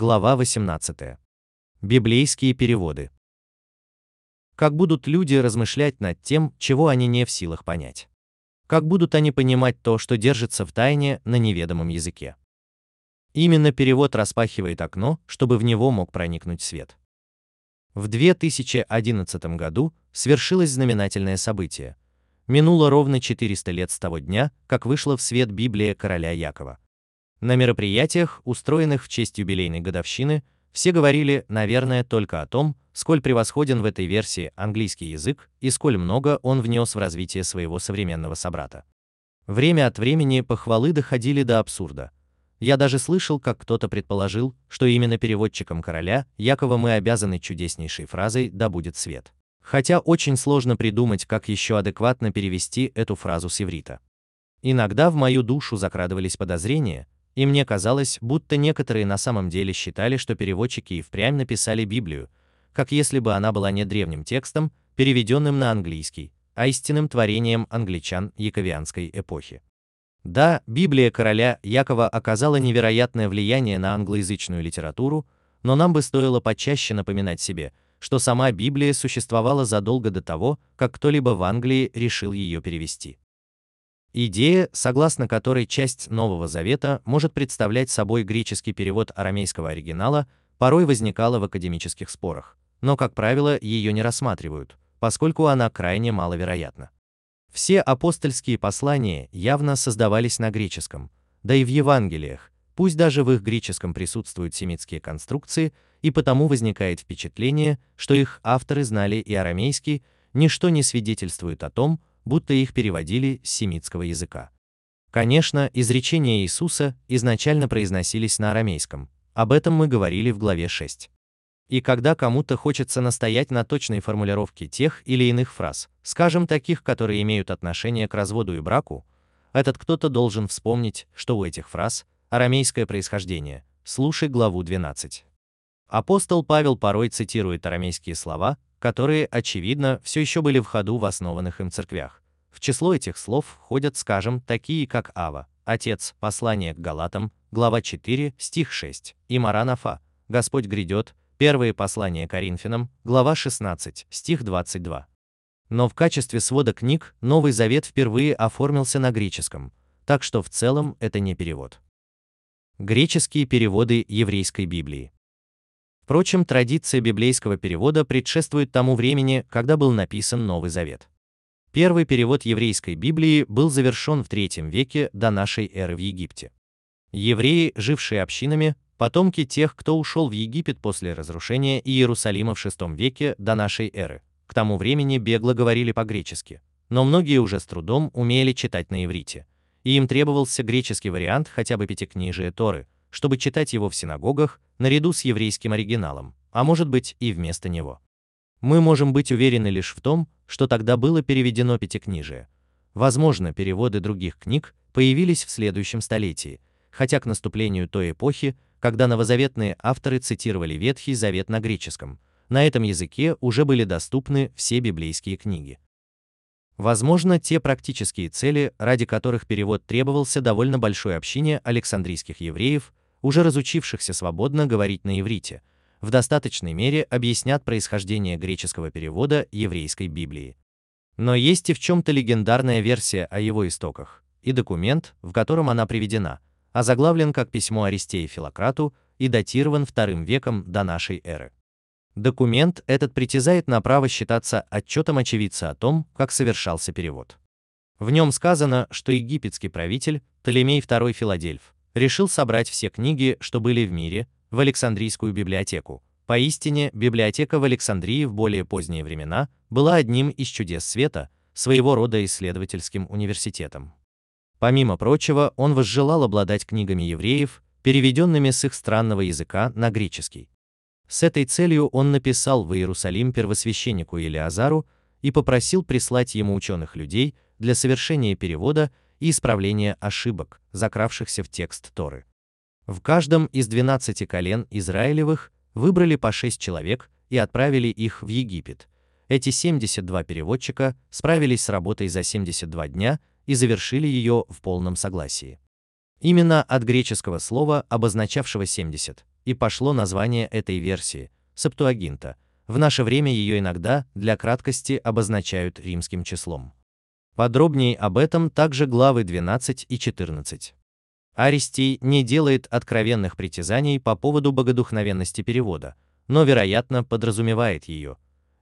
Глава 18. Библейские переводы. Как будут люди размышлять над тем, чего они не в силах понять? Как будут они понимать то, что держится в тайне на неведомом языке? Именно перевод распахивает окно, чтобы в него мог проникнуть свет. В 2011 году свершилось знаменательное событие. Минуло ровно 400 лет с того дня, как вышла в свет Библия короля Якова. На мероприятиях, устроенных в честь юбилейной годовщины, все говорили, наверное, только о том, сколь превосходен в этой версии английский язык и сколь много он внес в развитие своего современного собрата. Время от времени похвалы доходили до абсурда. Я даже слышал, как кто-то предположил, что именно переводчикам короля Якова мы обязаны чудеснейшей фразой «да будет свет». Хотя очень сложно придумать, как еще адекватно перевести эту фразу с иврита. Иногда в мою душу закрадывались подозрения, и мне казалось, будто некоторые на самом деле считали, что переводчики и впрямь написали Библию, как если бы она была не древним текстом, переведенным на английский, а истинным творением англичан яковианской эпохи. Да, Библия короля Якова оказала невероятное влияние на англоязычную литературу, но нам бы стоило почаще напоминать себе, что сама Библия существовала задолго до того, как кто-либо в Англии решил ее перевести. Идея, согласно которой часть Нового Завета может представлять собой греческий перевод арамейского оригинала, порой возникала в академических спорах, но, как правило, ее не рассматривают, поскольку она крайне маловероятна. Все апостольские послания явно создавались на греческом, да и в Евангелиях, пусть даже в их греческом присутствуют семитские конструкции, и потому возникает впечатление, что их авторы знали и арамейский, ничто не свидетельствует о том, будто их переводили с семитского языка. Конечно, изречения Иисуса изначально произносились на арамейском, об этом мы говорили в главе 6. И когда кому-то хочется настоять на точной формулировке тех или иных фраз, скажем, таких, которые имеют отношение к разводу и браку, этот кто-то должен вспомнить, что у этих фраз арамейское происхождение. Слушай главу 12. Апостол Павел порой цитирует арамейские слова, которые, очевидно, все еще были в ходу в основанных им церквях. В число этих слов входят, скажем, такие как Ава, Отец, послание к Галатам, глава 4, стих 6, и Маранафа, Господь грядет, первое послание Коринфянам, глава 16, стих 22. Но в качестве свода книг Новый Завет впервые оформился на греческом, так что в целом это не перевод. Греческие переводы еврейской Библии. Впрочем, традиция библейского перевода предшествует тому времени, когда был написан Новый Завет. Первый перевод еврейской Библии был завершен в III веке до нашей эры в Египте. Евреи, жившие общинами, потомки тех, кто ушел в Египет после разрушения Иерусалима в VI веке до нашей эры, к тому времени бегло говорили по-гречески, но многие уже с трудом умели читать на иврите, и им требовался греческий вариант хотя бы пятикнижия Торы, чтобы читать его в синагогах наряду с еврейским оригиналом, а может быть и вместо него. Мы можем быть уверены лишь в том, что тогда было переведено пятикнижие. Возможно, переводы других книг появились в следующем столетии, хотя к наступлению той эпохи, когда новозаветные авторы цитировали Ветхий Завет на греческом, на этом языке уже были доступны все библейские книги. Возможно, те практические цели, ради которых перевод требовался довольно большой общине александрийских евреев, уже разучившихся свободно говорить на иврите, в достаточной мере объяснят происхождение греческого перевода еврейской Библии. Но есть и в чем-то легендарная версия о его истоках, и документ, в котором она приведена, озаглавлен как письмо Аристея Филократу и датирован II веком до нашей эры. Документ этот притязает на право считаться отчетом очевидца о том, как совершался перевод. В нем сказано, что египетский правитель Птолемей II Филадельф решил собрать все книги, что были в мире, в Александрийскую библиотеку. Поистине, библиотека в Александрии в более поздние времена была одним из чудес света, своего рода исследовательским университетом. Помимо прочего, он возжелал обладать книгами евреев, переведенными с их странного языка на греческий. С этой целью он написал в Иерусалим первосвященнику Илиазару и попросил прислать ему ученых людей для совершения перевода и исправления ошибок, закравшихся в текст Торы. В каждом из 12 колен Израилевых выбрали по 6 человек и отправили их в Египет. Эти 72 переводчика справились с работой за 72 дня и завершили ее в полном согласии. Именно от греческого слова, обозначавшего 70, и пошло название этой версии – Септуагинта. В наше время ее иногда, для краткости, обозначают римским числом. Подробнее об этом также главы 12 и 14. Аристий не делает откровенных притязаний по поводу богодухновенности перевода, но, вероятно, подразумевает ее.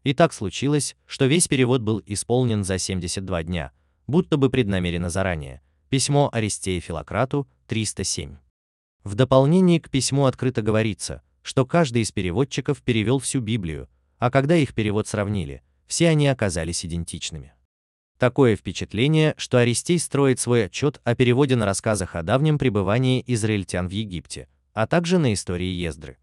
И так случилось, что весь перевод был исполнен за 72 дня, будто бы преднамеренно заранее. Письмо Аристея Филократу, 307. В дополнение к письму открыто говорится, что каждый из переводчиков перевел всю Библию, а когда их перевод сравнили, все они оказались идентичными. Такое впечатление, что Аристей строит свой отчет о переводе на рассказах о давнем пребывании израильтян в Египте, а также на истории Ездры.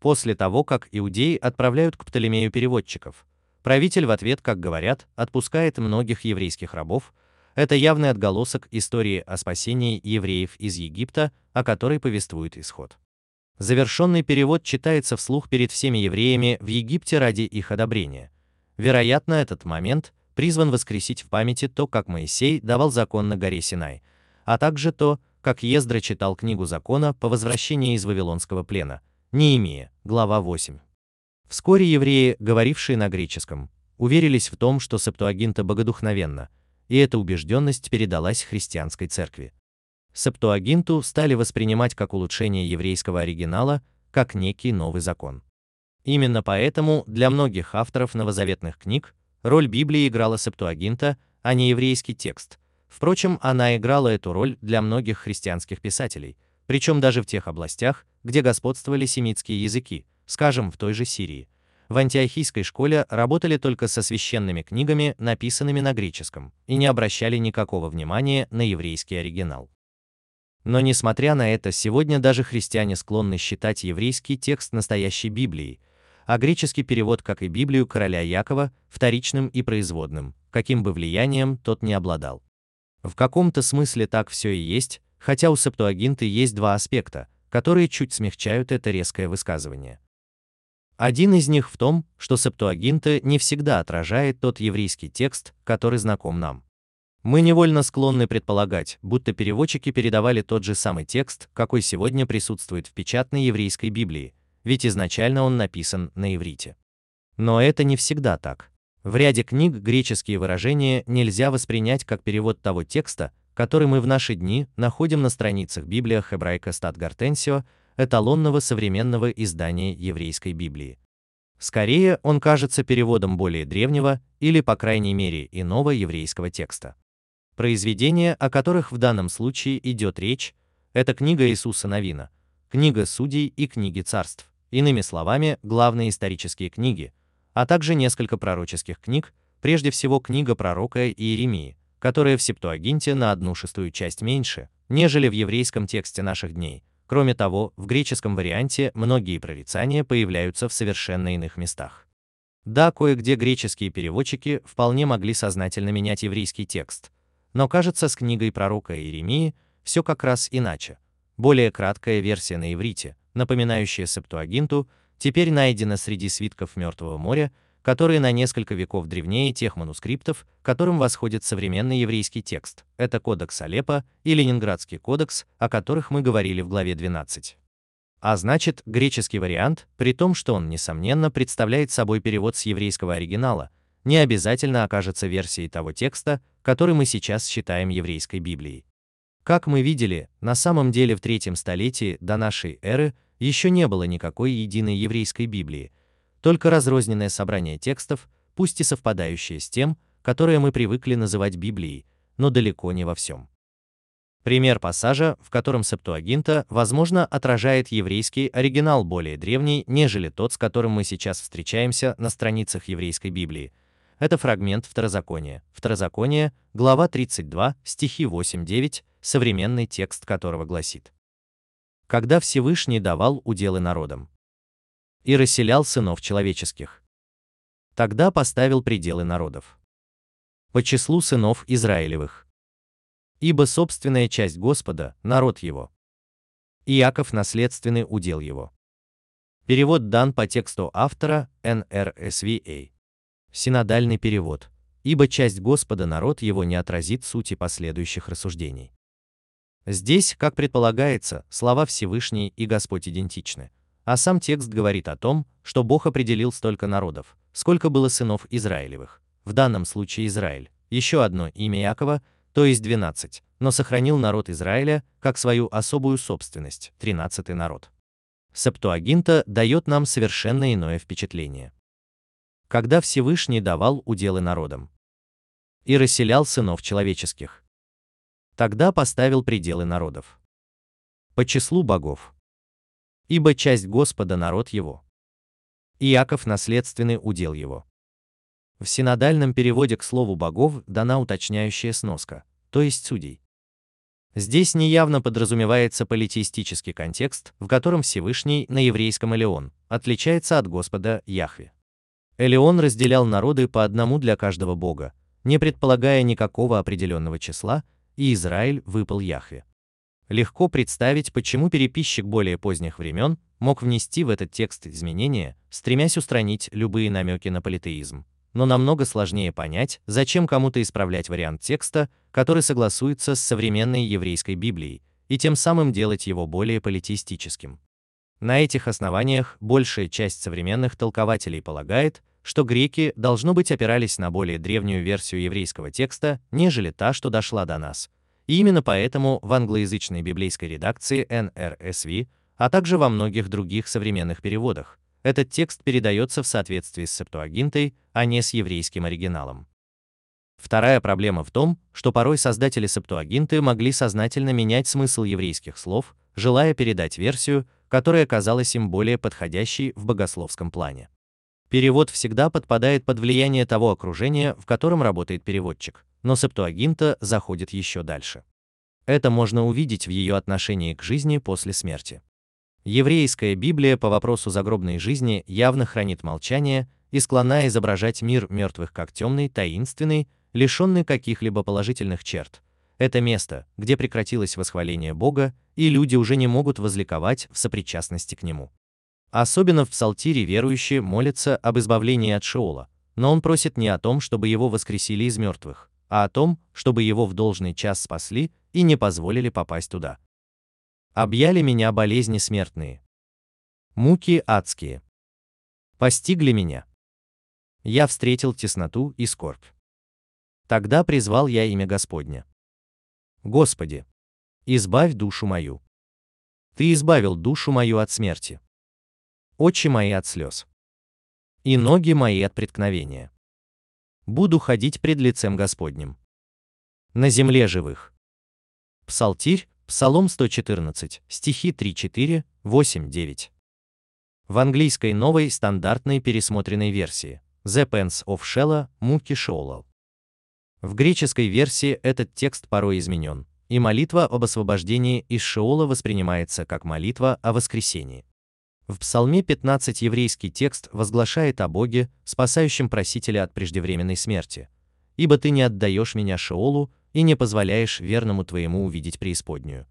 После того, как иудеи отправляют к Птолемею переводчиков, правитель в ответ, как говорят, отпускает многих еврейских рабов, это явный отголосок истории о спасении евреев из Египта, о которой повествует исход. Завершенный перевод читается вслух перед всеми евреями в Египте ради их одобрения. Вероятно, этот момент призван воскресить в памяти то, как Моисей давал закон на горе Синай, а также то, как Ездра читал книгу закона по возвращении из Вавилонского плена, Неемия, глава 8. Вскоре евреи, говорившие на греческом, уверились в том, что Септуагинта богодухновенна, и эта убежденность передалась христианской церкви. Септуагинту стали воспринимать как улучшение еврейского оригинала, как некий новый закон. Именно поэтому для многих авторов новозаветных книг Роль Библии играла Септуагинта, а не еврейский текст. Впрочем, она играла эту роль для многих христианских писателей, причем даже в тех областях, где господствовали семитские языки, скажем, в той же Сирии. В антиохийской школе работали только со священными книгами, написанными на греческом, и не обращали никакого внимания на еврейский оригинал. Но несмотря на это, сегодня даже христиане склонны считать еврейский текст настоящей Библией, а греческий перевод, как и Библию короля Якова, вторичным и производным, каким бы влиянием тот не обладал. В каком-то смысле так все и есть, хотя у Септуагинты есть два аспекта, которые чуть смягчают это резкое высказывание. Один из них в том, что Септуагинта не всегда отражает тот еврейский текст, который знаком нам. Мы невольно склонны предполагать, будто переводчики передавали тот же самый текст, какой сегодня присутствует в печатной еврейской Библии, ведь изначально он написан на иврите. Но это не всегда так. В ряде книг греческие выражения нельзя воспринять как перевод того текста, который мы в наши дни находим на страницах Hebraica Stat Gортенсио, эталонного современного издания еврейской Библии. Скорее, он кажется переводом более древнего или, по крайней мере, иного еврейского текста. Произведения, о которых в данном случае идет речь, это книга Иисуса Новина, книга Судей и книги Царств иными словами, главные исторические книги, а также несколько пророческих книг, прежде всего книга пророка Иеремии, которая в Септуагинте на одну шестую часть меньше, нежели в еврейском тексте наших дней. Кроме того, в греческом варианте многие прорицания появляются в совершенно иных местах. Да, кое-где греческие переводчики вполне могли сознательно менять еврейский текст, но кажется, с книгой пророка Иеремии все как раз иначе. Более краткая версия на иврите, напоминающая Септуагинту, теперь найдена среди свитков Мертвого моря, которые на несколько веков древнее тех манускриптов, которым восходит современный еврейский текст. Это кодекс Алеппо и Ленинградский кодекс, о которых мы говорили в главе 12. А значит, греческий вариант, при том, что он, несомненно, представляет собой перевод с еврейского оригинала, не обязательно окажется версией того текста, который мы сейчас считаем еврейской Библией. Как мы видели, на самом деле в третьем столетии до нашей эры еще не было никакой единой еврейской Библии, только разрозненное собрание текстов, пусть и совпадающее с тем, которое мы привыкли называть Библией, но далеко не во всем. Пример пассажа, в котором Септуагинта, возможно, отражает еврейский оригинал более древний, нежели тот, с которым мы сейчас встречаемся на страницах еврейской Библии. Это фрагмент Второзакония. Второзаконие, глава 32, стихи 8-9, современный текст которого гласит. «Когда Всевышний давал уделы народам и расселял сынов человеческих, тогда поставил пределы народов по числу сынов Израилевых. Ибо собственная часть Господа – народ его. Иаков – наследственный удел его. Перевод дан по тексту автора НРСВА. Синодальный перевод. Ибо часть Господа народ его не отразит сути последующих рассуждений. Здесь, как предполагается, слова Всевышний и Господь идентичны, а сам текст говорит о том, что Бог определил столько народов, сколько было сынов Израилевых, в данном случае Израиль, еще одно имя Якова, то есть 12, но сохранил народ Израиля как свою особую собственность, 13 народ. Септуагинта дает нам совершенно иное впечатление. Когда Всевышний давал уделы народам и расселял сынов человеческих, тогда поставил пределы народов по числу богов. Ибо часть Господа народ его. Иаков наследственный удел его. В синодальном переводе к слову богов дана уточняющая сноска, то есть судей. Здесь неявно подразумевается политеистический контекст, в котором Всевышний на еврейском Элеон отличается от Господа Яхве. Элеон разделял народы по одному для каждого бога, не предполагая никакого определенного числа, и Израиль выпал Яхве. Легко представить, почему переписчик более поздних времен мог внести в этот текст изменения, стремясь устранить любые намеки на политеизм но намного сложнее понять, зачем кому-то исправлять вариант текста, который согласуется с современной еврейской Библией, и тем самым делать его более политеистическим. На этих основаниях большая часть современных толкователей полагает, что греки, должно быть, опирались на более древнюю версию еврейского текста, нежели та, что дошла до нас. И именно поэтому в англоязычной библейской редакции NRSV, а также во многих других современных переводах, этот текст передается в соответствии с Септуагинтой, а не с еврейским оригиналом. Вторая проблема в том, что порой создатели Септуагинты могли сознательно менять смысл еврейских слов, желая передать версию, которая казалась им более подходящей в богословском плане. Перевод всегда подпадает под влияние того окружения, в котором работает переводчик, но Септуагинта заходит еще дальше. Это можно увидеть в ее отношении к жизни после смерти. Еврейская Библия по вопросу загробной жизни явно хранит молчание и склонна изображать мир мертвых как темный, таинственный, лишенный каких-либо положительных черт. Это место, где прекратилось восхваление Бога, и люди уже не могут возликовать в сопричастности к Нему. Особенно в Псалтире верующие молятся об избавлении от Шеола, но он просит не о том, чтобы его воскресили из мертвых, а о том, чтобы его в должный час спасли и не позволили попасть туда. Объяли меня болезни смертные. Муки адские. Постигли меня. Я встретил тесноту и скорбь. Тогда призвал я имя Господня. Господи, избавь душу мою. Ты избавил душу мою от смерти. Очи мои от слез. И ноги мои от преткновения. Буду ходить пред лицем Господним. На земле живых. Псалтирь, Псалом 114, стихи 3-4, 8-9. В английской новой стандартной пересмотренной версии The Pence of Shella, Муки Шоулал. В греческой версии этот текст порой изменен, и молитва об освобождении из Шеола воспринимается как молитва о воскресении. В Псалме 15 еврейский текст возглашает о Боге, спасающем просителя от преждевременной смерти. «Ибо ты не отдаешь меня Шеолу, и не позволяешь верному твоему увидеть преисподнюю.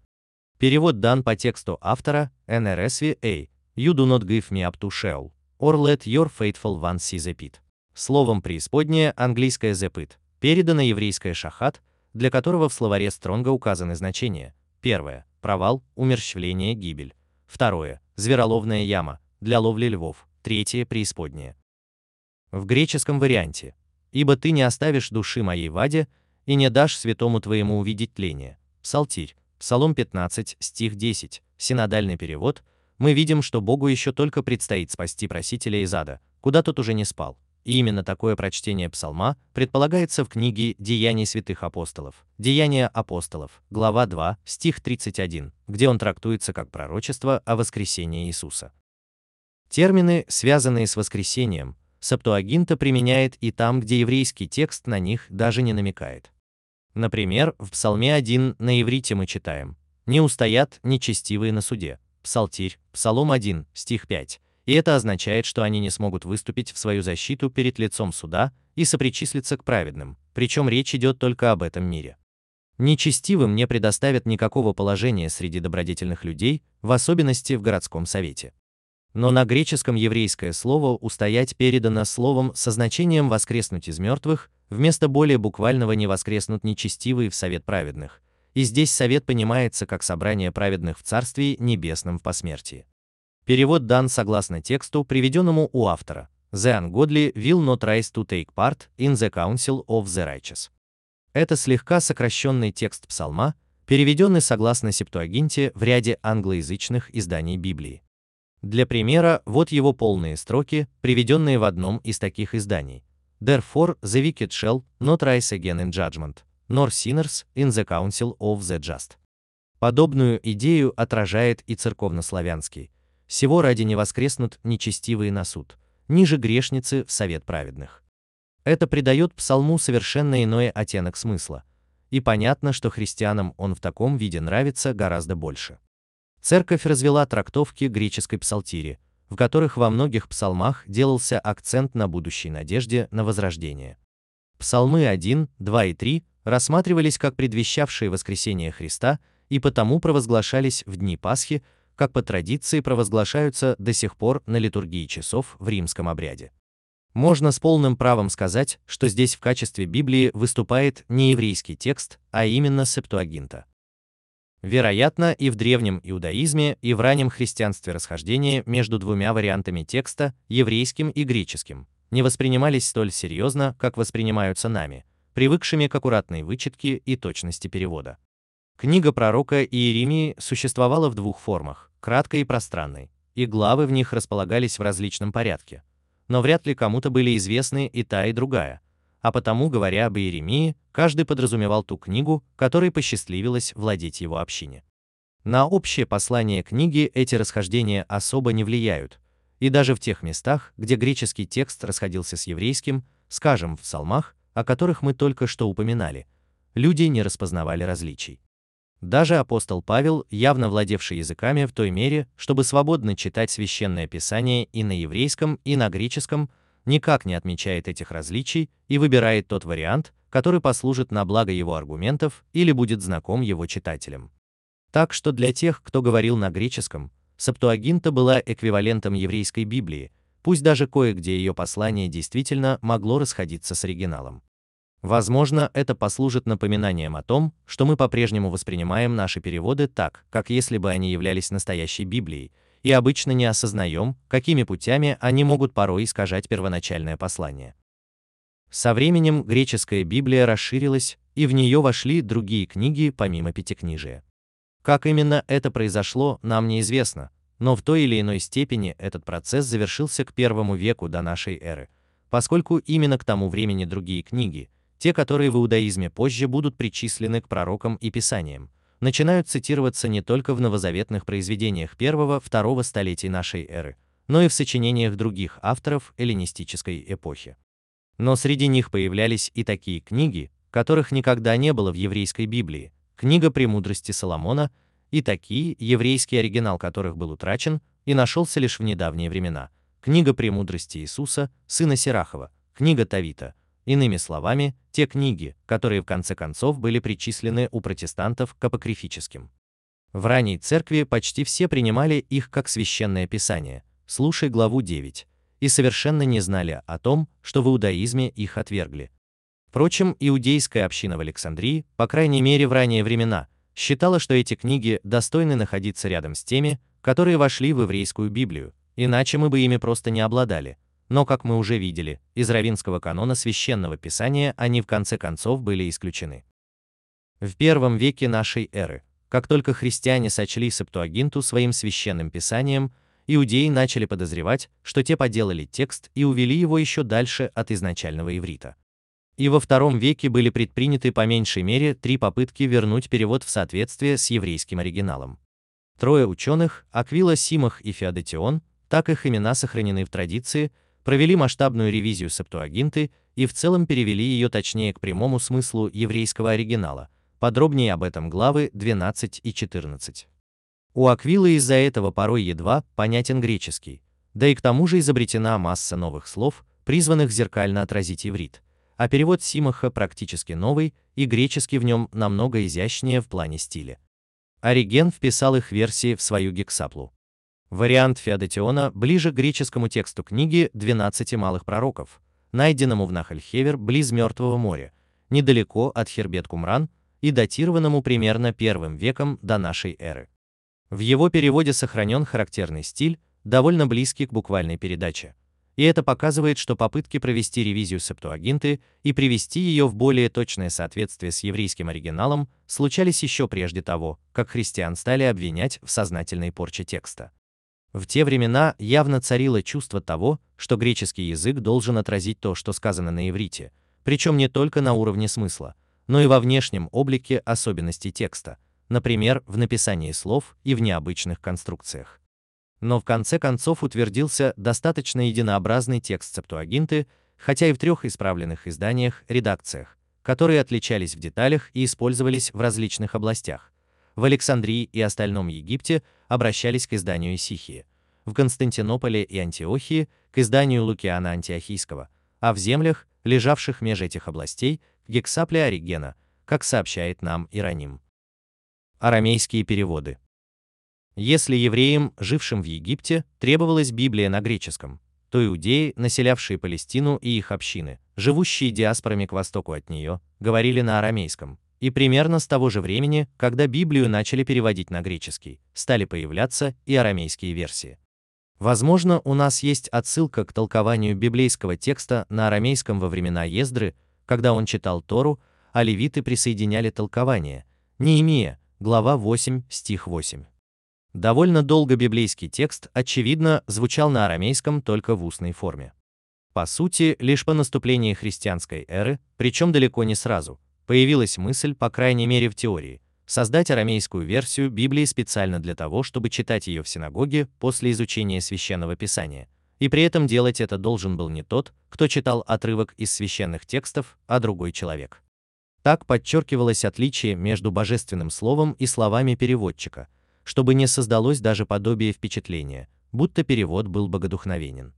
Перевод дан по тексту автора NRSV You do not give me up to Sheol, or let your faithful one see the pit. Словом преисподняя английское the pit, передано еврейское шахат, для которого в словаре Стронга указаны значения. Первое – провал, умерщвление, гибель. Второе – звероловная яма, для ловли львов. Третье – преисподняя. В греческом варианте «Ибо ты не оставишь души моей в аде, и не дашь святому твоему увидеть тление. Псалтирь, Псалом 15, стих 10, синодальный перевод, мы видим, что Богу еще только предстоит спасти просителя из ада, куда тот уже не спал. И именно такое прочтение псалма предполагается в книге «Деяний святых апостолов», «Деяния апостолов», глава 2, стих 31, где он трактуется как пророчество о воскресении Иисуса. Термины, связанные с воскресением, Септуагинта применяет и там, где еврейский текст на них даже не намекает. Например, в Псалме 1 на иврите мы читаем «Не устоят нечестивые на суде». Псалтирь, Псалом 1, стих 5. И это означает, что они не смогут выступить в свою защиту перед лицом суда и сопричислиться к праведным, причем речь идет только об этом мире. Нечестивым не предоставят никакого положения среди добродетельных людей, в особенности в городском совете. Но на греческом еврейское слово «устоять» передано словом со значением «воскреснуть из мертвых», вместо более буквального «не воскреснут нечестивые в совет праведных», и здесь совет понимается как собрание праведных в Царстве Небесном в посмертии. Перевод дан согласно тексту, приведенному у автора. The ungodly will not rise to take part in the council of the righteous. Это слегка сокращенный текст псалма, переведенный согласно Септуагинте в ряде англоязычных изданий Библии. Для примера, вот его полные строки, приведенные в одном из таких изданий. Therefore the wicked shall not rise again in judgment, nor sinners in the council of the just. Подобную идею отражает и церковнославянский. Всего ради не воскреснут нечестивые на суд, ниже грешницы в совет праведных. Это придает псалму совершенно иной оттенок смысла. И понятно, что христианам он в таком виде нравится гораздо больше. Церковь развела трактовки греческой псалтири, в которых во многих псалмах делался акцент на будущей надежде на возрождение. Псалмы 1, 2 и 3 рассматривались как предвещавшие воскресение Христа и потому провозглашались в дни Пасхи, как по традиции провозглашаются до сих пор на литургии часов в римском обряде. Можно с полным правом сказать, что здесь в качестве Библии выступает не еврейский текст, а именно Септуагинта. Вероятно, и в древнем иудаизме, и в раннем христианстве расхождения между двумя вариантами текста, еврейским и греческим, не воспринимались столь серьезно, как воспринимаются нами, привыкшими к аккуратной вычетке и точности перевода. Книга пророка Иеремии существовала в двух формах, краткой и пространной, и главы в них располагались в различном порядке, но вряд ли кому-то были известны и та, и другая. А потому, говоря об Иеремии, каждый подразумевал ту книгу, которой посчастливилось владеть его общине. На общее послание книги эти расхождения особо не влияют, и даже в тех местах, где греческий текст расходился с еврейским, скажем, в псалмах, о которых мы только что упоминали, люди не распознавали различий. Даже апостол Павел, явно владевший языками в той мере, чтобы свободно читать священное писание и на еврейском, и на греческом, никак не отмечает этих различий и выбирает тот вариант, который послужит на благо его аргументов или будет знаком его читателям. Так что для тех, кто говорил на греческом, Септуагинта была эквивалентом еврейской Библии, пусть даже кое-где ее послание действительно могло расходиться с оригиналом. Возможно, это послужит напоминанием о том, что мы по-прежнему воспринимаем наши переводы так, как если бы они являлись настоящей Библией, и обычно не осознаем, какими путями они могут порой искажать первоначальное послание. Со временем греческая Библия расширилась, и в нее вошли другие книги помимо Пятикнижия. Как именно это произошло, нам неизвестно, но в той или иной степени этот процесс завершился к первому веку до нашей эры, поскольку именно к тому времени другие книги, те, которые в иудаизме позже будут причислены к пророкам и писаниям, начинают цитироваться не только в новозаветных произведениях первого-второго столетий нашей эры, но и в сочинениях других авторов эллинистической эпохи. Но среди них появлялись и такие книги, которых никогда не было в еврейской Библии, книга «Премудрости Соломона» и такие, еврейский оригинал которых был утрачен и нашелся лишь в недавние времена, книга «Премудрости Иисуса», сына Сирахова, книга Тавита, Иными словами, те книги, которые в конце концов были причислены у протестантов к апокрифическим. В ранней церкви почти все принимали их как священное писание, слушай главу 9, и совершенно не знали о том, что в иудаизме их отвергли. Впрочем, иудейская община в Александрии, по крайней мере в ранние времена, считала, что эти книги достойны находиться рядом с теми, которые вошли в еврейскую Библию, иначе мы бы ими просто не обладали, но, как мы уже видели, из равинского канона священного писания они в конце концов были исключены. В первом веке нашей эры, как только христиане сочли Септуагинту своим священным писанием, иудеи начали подозревать, что те поделали текст и увели его еще дальше от изначального иврита. И во втором веке были предприняты по меньшей мере три попытки вернуть перевод в соответствие с еврейским оригиналом. Трое ученых, Аквила, Симах и Феодотион, так их имена сохранены в традиции, провели масштабную ревизию Септуагинты и в целом перевели ее точнее к прямому смыслу еврейского оригинала. Подробнее об этом главы 12 и 14. У Аквилы из-за этого порой едва понятен греческий, да и к тому же изобретена масса новых слов, призванных зеркально отразить иврит, а перевод Симаха практически новый, и греческий в нем намного изящнее в плане стиля. Ориген вписал их версии в свою гексаплу. Вариант Феодотиона ближе к греческому тексту книги «12 малых пророков», найденному в Нахальхевер близ Мертвого моря, недалеко от Хербет-Кумран и датированному примерно первым веком до нашей эры. В его переводе сохранен характерный стиль, довольно близки к буквальной передаче. И это показывает, что попытки провести ревизию Септуагинты и привести ее в более точное соответствие с еврейским оригиналом случались еще прежде того, как христиан стали обвинять в сознательной порче текста. В те времена явно царило чувство того, что греческий язык должен отразить то, что сказано на иврите, причем не только на уровне смысла, но и во внешнем облике особенностей текста, например, в написании слов и в необычных конструкциях. Но в конце концов утвердился достаточно единообразный текст Септуагинты, хотя и в трех исправленных изданиях, редакциях, которые отличались в деталях и использовались в различных областях, в Александрии и остальном Египте обращались к изданию Исихии, в Константинополе и Антиохии к изданию Лукиана Антиохийского, а в землях, лежавших меж этих областей, к Гексапле Оригена, как сообщает нам Ироним. Арамейские переводы. Если евреям, жившим в Египте, требовалась Библия на греческом, то иудеи, населявшие Палестину и их общины, живущие диаспорами к востоку от нее, говорили на арамейском, и примерно с того же времени, когда Библию начали переводить на греческий, стали появляться и арамейские версии. Возможно, у нас есть отсылка к толкованию библейского текста на арамейском во времена Ездры, когда он читал Тору, а левиты присоединяли толкование. Неемия, глава 8, стих 8. Довольно долго библейский текст, очевидно, звучал на арамейском только в устной форме. По сути, лишь по наступлении христианской эры, причем далеко не сразу, появилась мысль, по крайней мере в теории, создать арамейскую версию Библии специально для того, чтобы читать ее в синагоге после изучения священного писания. И при этом делать это должен был не тот, кто читал отрывок из священных текстов, а другой человек. Так подчеркивалось отличие между божественным словом и словами переводчика, чтобы не создалось даже подобие впечатления, будто перевод был богодухновенен.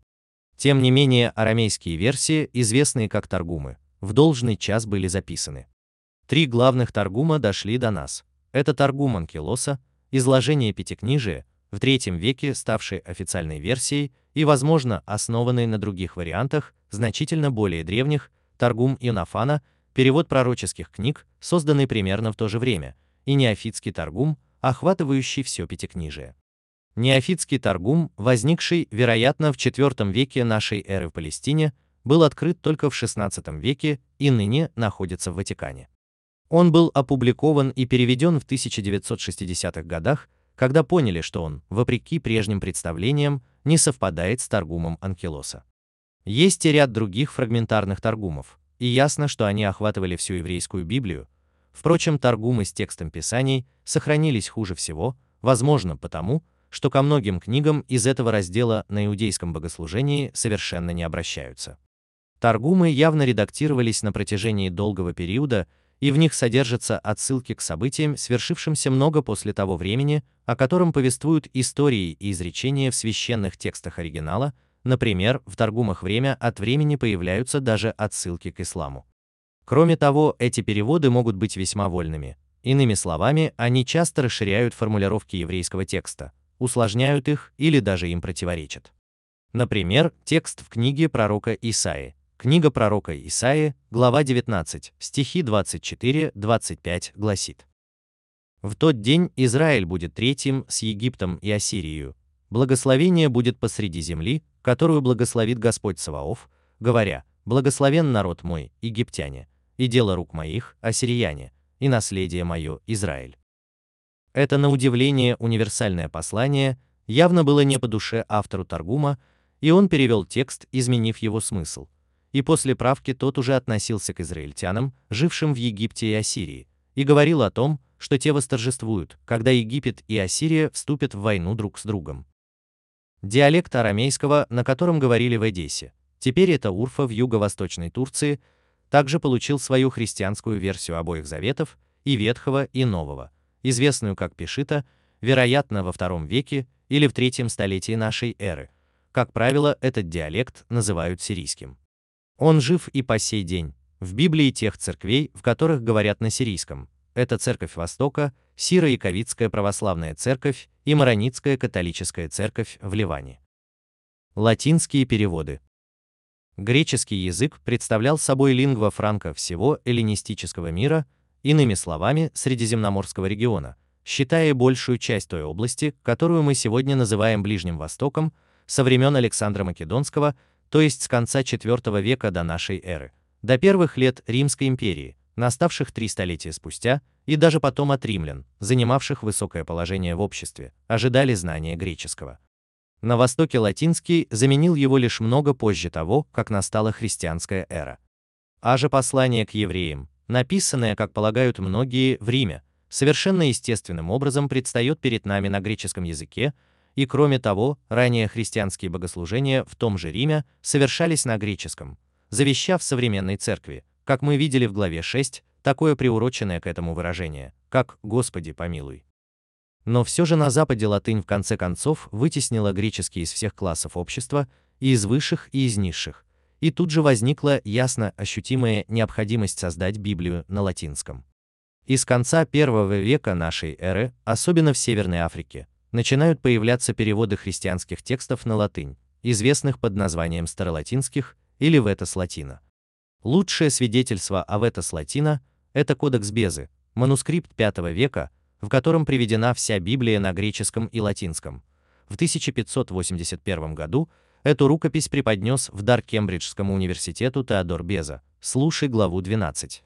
Тем не менее, арамейские версии, известные как Таргумы, в должный час были записаны. Три главных Таргума дошли до нас. Это Таргум Анкилоса, изложение Пятикнижия, в III веке ставшей официальной версией и, возможно, основанной на других вариантах, значительно более древних, Таргум Ионафана, перевод пророческих книг, созданный примерно в то же время, и неофитский Таргум, охватывающий все Пятикнижие. Неофитский Таргум, возникший, вероятно, в IV веке нашей эры в Палестине, был открыт только в XVI веке и ныне находится в Ватикане. Он был опубликован и переведен в 1960-х годах, когда поняли, что он, вопреки прежним представлениям, не совпадает с Таргумом Анкилоса. Есть и ряд других фрагментарных Таргумов, и ясно, что они охватывали всю еврейскую Библию. Впрочем, Таргумы с текстом Писаний сохранились хуже всего, возможно, потому, что ко многим книгам из этого раздела на иудейском богослужении совершенно не обращаются. Таргумы явно редактировались на протяжении долгого периода и в них содержатся отсылки к событиям, свершившимся много после того времени, о котором повествуют истории и изречения в священных текстах оригинала, например, в Таргумах время от времени появляются даже отсылки к исламу. Кроме того, эти переводы могут быть весьма вольными. Иными словами, они часто расширяют формулировки еврейского текста, усложняют их или даже им противоречат. Например, текст в книге пророка Исаии, Книга пророка Исаии, глава 19, стихи 24-25 гласит. В тот день Израиль будет третьим с Египтом и Ассирией. Благословение будет посреди земли, которую благословит Господь Саваоф, говоря, «Благословен народ мой, египтяне, и дело рук моих, ассирияне, и наследие мое, Израиль». Это на удивление универсальное послание явно было не по душе автору Таргума, и он перевел текст, изменив его смысл – и после правки тот уже относился к израильтянам, жившим в Египте и Ассирии, и говорил о том, что те восторжествуют, когда Египет и Ассирия вступят в войну друг с другом. Диалект арамейского, на котором говорили в Эдессе, теперь это Урфа в юго-восточной Турции, также получил свою христианскую версию обоих заветов, и Ветхого, и Нового, известную как Пешита, вероятно, во II веке или в третьем столетии нашей эры. Как правило, этот диалект называют сирийским. Он жив и по сей день. В Библии тех церквей, в которых говорят на сирийском. Это Церковь Востока, Сиро-Яковицкая православная церковь и Маронитская католическая церковь в Ливане. Латинские переводы. Греческий язык представлял собой лингва франка всего эллинистического мира, иными словами, Средиземноморского региона, считая большую часть той области, которую мы сегодня называем Ближним Востоком, со времен Александра Македонского, то есть с конца IV века до нашей эры, до первых лет Римской империи, наставших три столетия спустя, и даже потом от римлян, занимавших высокое положение в обществе, ожидали знания греческого. На Востоке латинский заменил его лишь много позже того, как настала христианская эра. А же послание к евреям, написанное, как полагают многие, в Риме, совершенно естественным образом предстает перед нами на греческом языке, и кроме того, ранее христианские богослужения в том же Риме совершались на греческом, завещав современной церкви, как мы видели в главе 6, такое приуроченное к этому выражение, как «Господи помилуй». Но все же на Западе латынь в конце концов вытеснила греческий из всех классов общества, и из высших, и из низших, и тут же возникла ясно ощутимая необходимость создать Библию на латинском. Из конца первого века нашей эры, особенно в Северной Африке, начинают появляться переводы христианских текстов на латынь, известных под названием старолатинских или ветос латина. Лучшее свидетельство о ветос латина – это Кодекс Безы, манускрипт V века, в котором приведена вся Библия на греческом и латинском. В 1581 году эту рукопись преподнес в дар Кембриджскому университету Теодор Беза, слушай главу 12.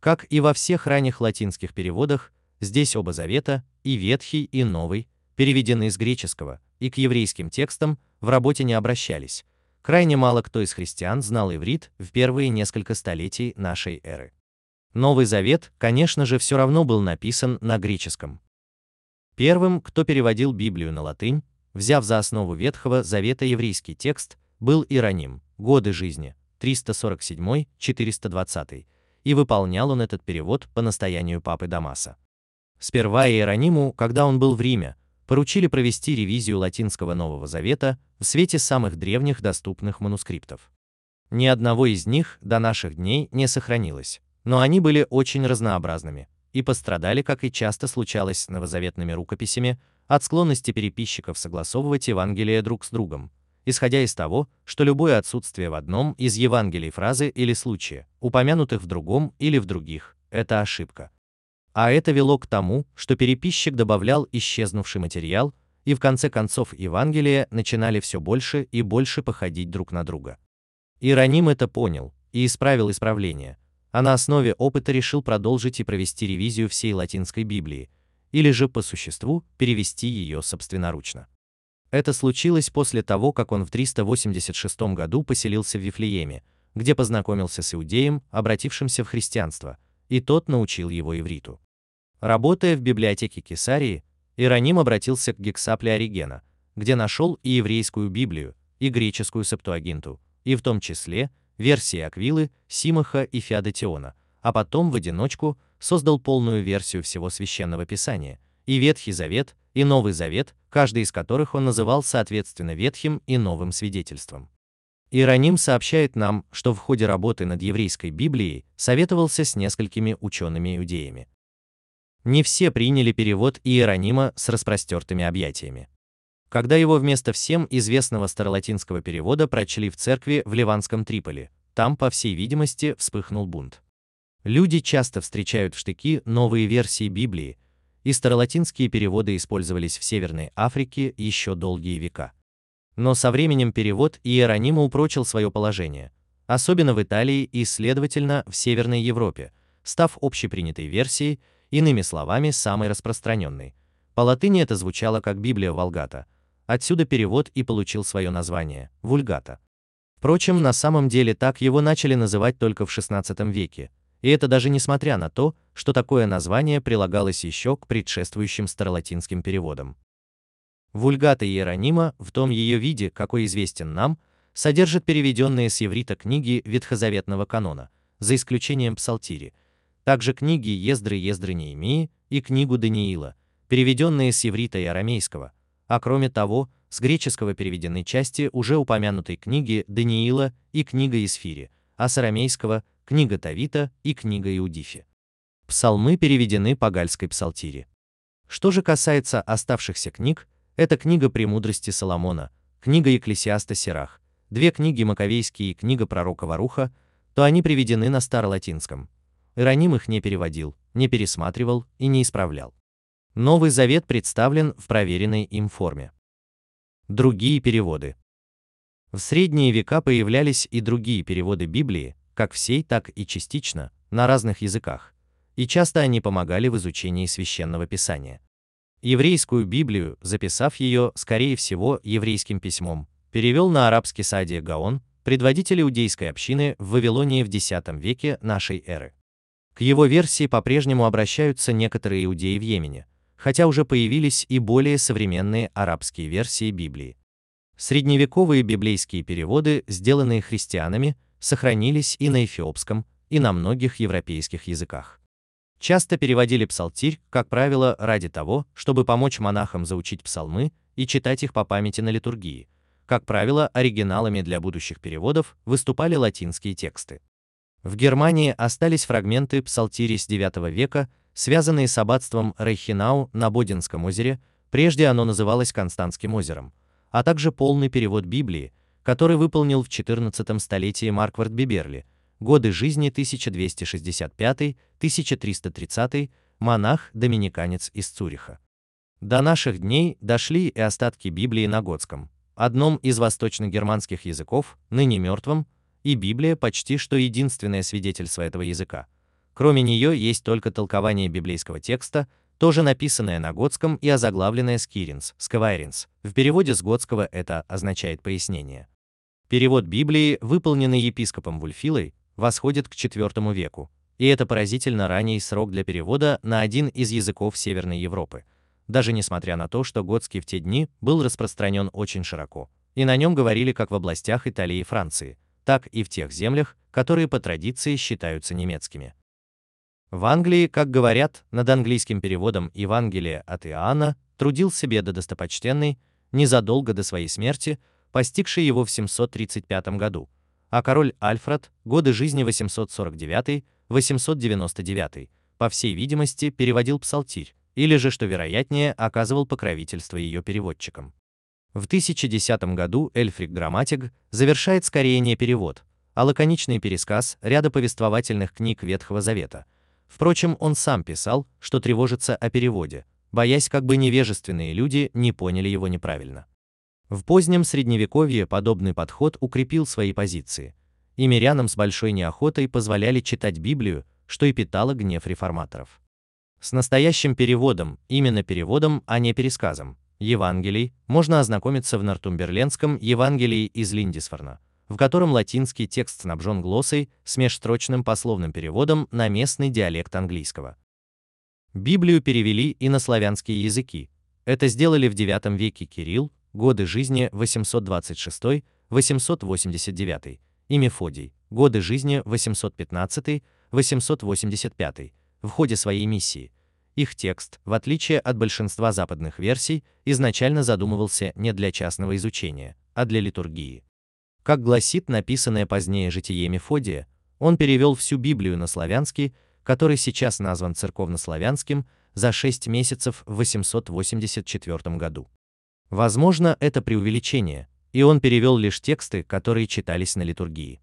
Как и во всех ранних латинских переводах, здесь оба завета, и Ветхий, и Новый, переведены из греческого, и к еврейским текстам в работе не обращались. Крайне мало кто из христиан знал иврит в первые несколько столетий нашей эры. Новый Завет, конечно же, все равно был написан на греческом. Первым, кто переводил Библию на латынь, взяв за основу Ветхого Завета еврейский текст, был Ироним, годы жизни, 347-420, и выполнял он этот перевод по настоянию папы Дамаса. Сперва Иерониму, когда он был в Риме, поручили провести ревизию латинского Нового Завета в свете самых древних доступных манускриптов. Ни одного из них до наших дней не сохранилось, но они были очень разнообразными и пострадали, как и часто случалось с новозаветными рукописями, от склонности переписчиков согласовывать Евангелие друг с другом, исходя из того, что любое отсутствие в одном из Евангелий фразы или случая, упомянутых в другом или в других, это ошибка. А это вело к тому, что переписчик добавлял исчезнувший материал, и в конце концов Евангелия начинали все больше и больше походить друг на друга. Ироним это понял и исправил исправление, а на основе опыта решил продолжить и провести ревизию всей латинской Библии, или же по существу перевести ее собственноручно. Это случилось после того, как он в 386 году поселился в Вифлееме, где познакомился с иудеем, обратившимся в христианство, и тот научил его ивриту. Работая в библиотеке Кесарии, Ироним обратился к Гексапле Оригена, где нашел и еврейскую Библию, и греческую Септуагинту, и в том числе версии Аквилы, Симаха и Феодотиона, а потом в одиночку создал полную версию всего священного писания, и Ветхий Завет, и Новый Завет, каждый из которых он называл соответственно Ветхим и Новым свидетельством. Иероним сообщает нам, что в ходе работы над еврейской Библией советовался с несколькими учеными-иудеями. Не все приняли перевод Иеронима с распростертыми объятиями. Когда его вместо всем известного старолатинского перевода прочли в церкви в Ливанском Триполи, там, по всей видимости, вспыхнул бунт. Люди часто встречают в штыки новые версии Библии, и старолатинские переводы использовались в Северной Африке еще долгие века. Но со временем перевод Иеронима упрочил свое положение, особенно в Италии и, следовательно, в Северной Европе, став общепринятой версией, иными словами, самой распространенной. По латыни это звучало как Библия Волгата, отсюда перевод и получил свое название – Вульгата. Впрочем, на самом деле так его начали называть только в XVI веке, и это даже несмотря на то, что такое название прилагалось еще к предшествующим старолатинским переводам. Вульгата Иеронима, в том ее виде, какой известен нам, содержит переведенные с еврита книги ветхозаветного канона, за исключением Псалтири, также книги Ездры Ездры Неемии и книгу Даниила, переведенные с еврита и арамейского, а кроме того, с греческого переведены части уже упомянутой книги Даниила и книга Исфири, а с арамейского книга Тавита и книга Иудифи. Псалмы переведены по гальской псалтире. Что же касается оставшихся книг, это книга «Премудрости Соломона», книга Екклесиаста Сирах, две книги Маковейские и книга пророка Варуха, то они приведены на старолатинском. Ироним их не переводил, не пересматривал и не исправлял. Новый Завет представлен в проверенной им форме. Другие переводы. В средние века появлялись и другие переводы Библии, как всей, так и частично, на разных языках, и часто они помогали в изучении священного писания. Еврейскую Библию, записав ее, скорее всего, еврейским письмом, перевел на арабский Садия Гаон, предводитель иудейской общины в Вавилонии в X веке нашей эры. К его версии по-прежнему обращаются некоторые иудеи в Йемене, хотя уже появились и более современные арабские версии Библии. Средневековые библейские переводы, сделанные христианами, сохранились и на эфиопском, и на многих европейских языках. Часто переводили псалтирь, как правило, ради того, чтобы помочь монахам заучить псалмы и читать их по памяти на литургии, как правило, оригиналами для будущих переводов выступали латинские тексты. В Германии остались фрагменты псалтири с IX века, связанные с аббатством Рейхенау на Бодинском озере, прежде оно называлось Константским озером, а также полный перевод Библии, который выполнил в XIV столетии Марквард Биберли, годы жизни 1265-1330, монах-доминиканец из Цюриха. До наших дней дошли и остатки Библии на готском, одном из восточно-германских языков, ныне мертвом, и Библия почти что единственное свидетельство этого языка. Кроме нее есть только толкование библейского текста, тоже написанное на готском и озаглавленное Скиринс, Сквайринс. В переводе с готского это означает пояснение. Перевод Библии, выполненный епископом Вульфилой, восходит к IV веку, и это поразительно ранний срок для перевода на один из языков Северной Европы – даже несмотря на то, что готский в те дни был распространен очень широко, и на нем говорили как в областях Италии и Франции, так и в тех землях, которые по традиции считаются немецкими. В Англии, как говорят, над английским переводом Евангелия от Иоанна трудился беда достопочтенный, незадолго до своей смерти, постигший его в 735 году, а король Альфред, годы жизни 849-899, по всей видимости, переводил псалтирь, или же, что вероятнее, оказывал покровительство ее переводчикам. В 1010 году Эльфрик Грамматик завершает скорее не перевод, а лаконичный пересказ ряда повествовательных книг Ветхого Завета. Впрочем, он сам писал, что тревожится о переводе, боясь, как бы невежественные люди не поняли его неправильно. В позднем Средневековье подобный подход укрепил свои позиции, и мирянам с большой неохотой позволяли читать Библию, что и питало гнев реформаторов. С настоящим переводом, именно переводом, а не пересказом, Евангелий можно ознакомиться в Нортумберлендском Евангелии из Линдисфорна, в котором латинский текст снабжен глоссой с межстрочным пословным переводом на местный диалект английского. Библию перевели и на славянские языки. Это сделали в IX веке Кирилл, годы жизни 826-889, и Мефодий, годы жизни 815-885, в ходе своей миссии. Их текст, в отличие от большинства западных версий, изначально задумывался не для частного изучения, а для литургии. Как гласит написанное позднее житие Мефодия, он перевел всю Библию на славянский, который сейчас назван церковнославянским, за 6 месяцев в 884 году. Возможно, это преувеличение, и он перевел лишь тексты, которые читались на литургии.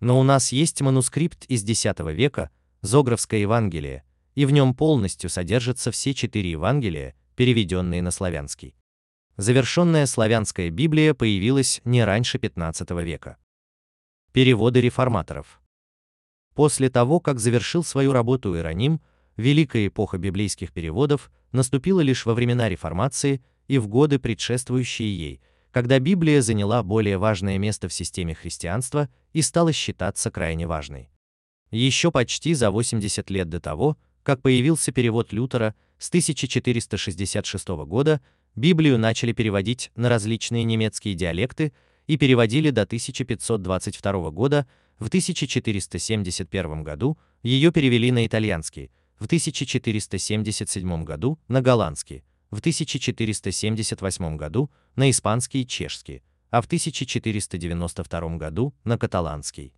Но у нас есть манускрипт из X века, Зогровское Евангелие, и в нем полностью содержатся все четыре Евангелия, переведенные на славянский. Завершенная славянская Библия появилась не раньше 15 века. Переводы реформаторов. После того, как завершил свою работу Иероним, великая эпоха библейских переводов наступила лишь во времена реформации и в годы предшествующие ей, когда Библия заняла более важное место в системе христианства и стала считаться крайне важной. Еще почти за 80 лет до того, как появился перевод Лютера, с 1466 года Библию начали переводить на различные немецкие диалекты и переводили до 1522 года, в 1471 году ее перевели на итальянский, в 1477 году на голландский, в 1478 году на испанский и чешский, а в 1492 году на каталанский.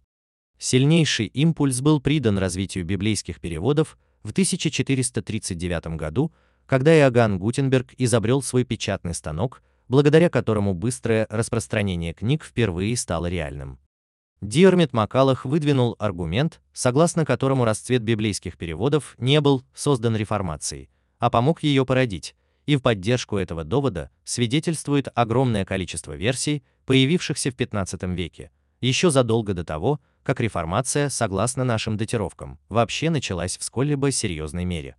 Сильнейший импульс был придан развитию библейских переводов в 1439 году, когда Иоганн Гутенберг изобрел свой печатный станок, благодаря которому быстрое распространение книг впервые стало реальным. Диармит Макалах выдвинул аргумент, согласно которому расцвет библейских переводов не был создан реформацией, а помог ее породить, и в поддержку этого довода свидетельствует огромное количество версий, появившихся в 15 веке, еще задолго до того, как реформация, согласно нашим датировкам, вообще началась в сколь-либо серьезной мере.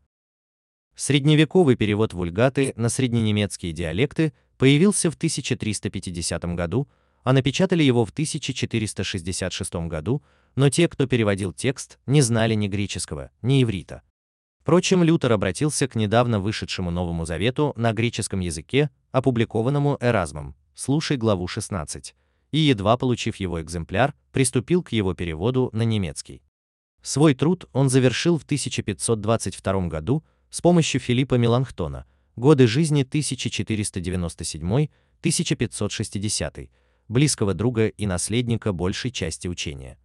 Средневековый перевод вульгаты на средненемецкие диалекты появился в 1350 году, а напечатали его в 1466 году, но те, кто переводил текст, не знали ни греческого, ни иврита. Впрочем, Лютер обратился к недавно вышедшему Новому Завету на греческом языке, опубликованному Эразмом, слушай главу 16, и, едва получив его экземпляр, приступил к его переводу на немецкий. Свой труд он завершил в 1522 году с помощью Филиппа Меланхтона, годы жизни 1497-1560, близкого друга и наследника большей части учения.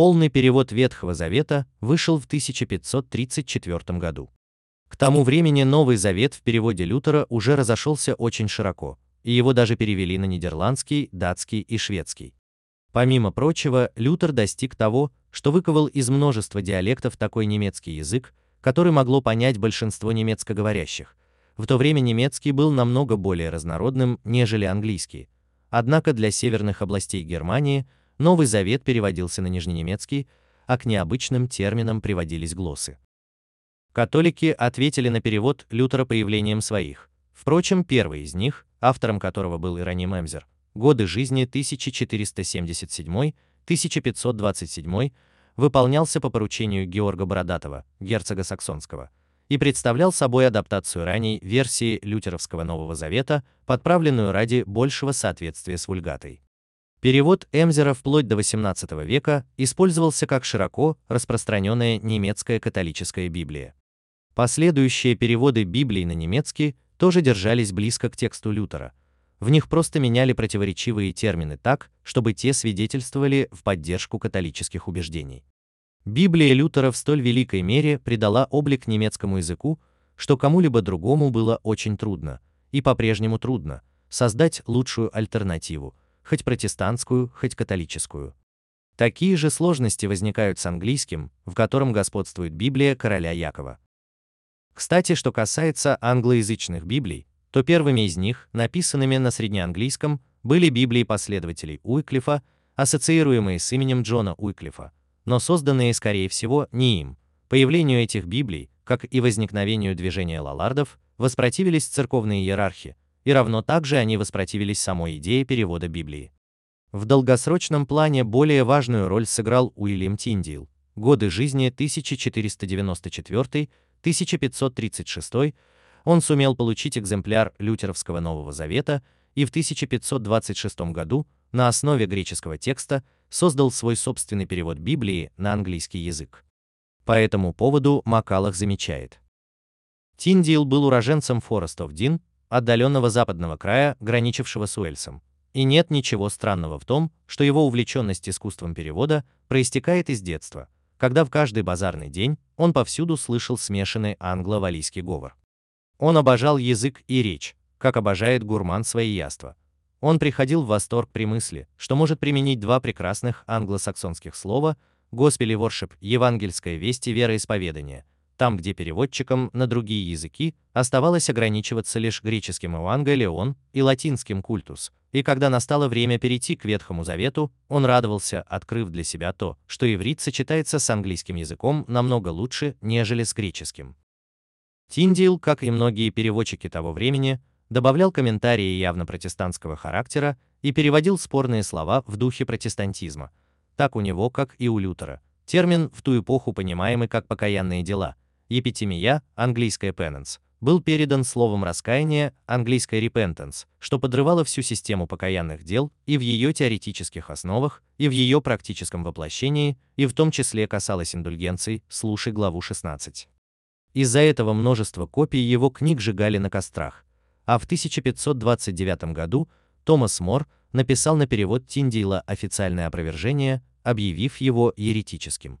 Полный перевод Ветхого Завета вышел в 1534 году. К тому времени Новый Завет в переводе Лютера уже разошелся очень широко, и его даже перевели на нидерландский, датский и шведский. Помимо прочего, Лютер достиг того, что выковал из множества диалектов такой немецкий язык, который могло понять большинство немецкоговорящих. В то время немецкий был намного более разнородным, нежели английский. Однако для северных областей Германии Новый Завет переводился на нижненемецкий, а к необычным терминам приводились глоссы. Католики ответили на перевод Лютера появлением своих. Впрочем, первый из них, автором которого был Ироним Эмзер, годы жизни 1477-1527, выполнялся по поручению Георга Бородатого, герцога Саксонского, и представлял собой адаптацию ранней версии лютеровского Нового Завета, подправленную ради большего соответствия с вульгатой. Перевод Эмзера вплоть до XVIII века использовался как широко распространенная немецкая католическая Библия. Последующие переводы Библии на немецкий тоже держались близко к тексту Лютера. В них просто меняли противоречивые термины так, чтобы те свидетельствовали в поддержку католических убеждений. Библия Лютера в столь великой мере придала облик немецкому языку, что кому-либо другому было очень трудно, и по-прежнему трудно, создать лучшую альтернативу, хоть протестантскую, хоть католическую. Такие же сложности возникают с английским, в котором господствует Библия короля Якова. Кстати, что касается англоязычных Библий, то первыми из них, написанными на среднеанглийском, были Библии последователей Уиклифа, ассоциируемые с именем Джона Уиклифа, но созданные, скорее всего, не им. Появлению этих Библий, как и возникновению движения лалардов, воспротивились церковные иерархи, и равно также они воспротивились самой идее перевода Библии. В долгосрочном плане более важную роль сыграл Уильям Тиндил. Годы жизни 1494 1536 он сумел получить экземпляр лютеровского Нового Завета и в 1526 году на основе греческого текста создал свой собственный перевод Библии на английский язык. По этому поводу Макалах замечает. Тиндил был уроженцем Форестов Дин, отдаленного западного края, граничившего с Уэльсом. И нет ничего странного в том, что его увлеченность искусством перевода проистекает из детства – когда в каждый базарный день он повсюду слышал смешанный англо-валийский говор. Он обожал язык и речь, как обожает гурман свои яства. Он приходил в восторг при мысли, что может применить два прекрасных англосаксонских слова «Госпели воршип» — евангельское вести вероисповедания, там, где переводчикам на другие языки оставалось ограничиваться лишь греческим «евангелион» и латинским «культус», и когда настало время перейти к Ветхому Завету, он радовался, открыв для себя то, что иврит сочетается с английским языком намного лучше, нежели с греческим. Тиндил, как и многие переводчики того времени, добавлял комментарии явно протестантского характера и переводил спорные слова в духе протестантизма. Так у него, как и у Лютера, термин в ту эпоху понимаемый как покаянные дела, епитемия, английская penance, был передан словом раскаяние, английской repentance, что подрывало всю систему покаянных дел и в ее теоретических основах, и в ее практическом воплощении, и в том числе касалось индульгенций, слушай главу 16. Из-за этого множество копий его книг сжигали на кострах, а в 1529 году Томас Мор написал на перевод Тиндейла официальное опровержение, объявив его еретическим.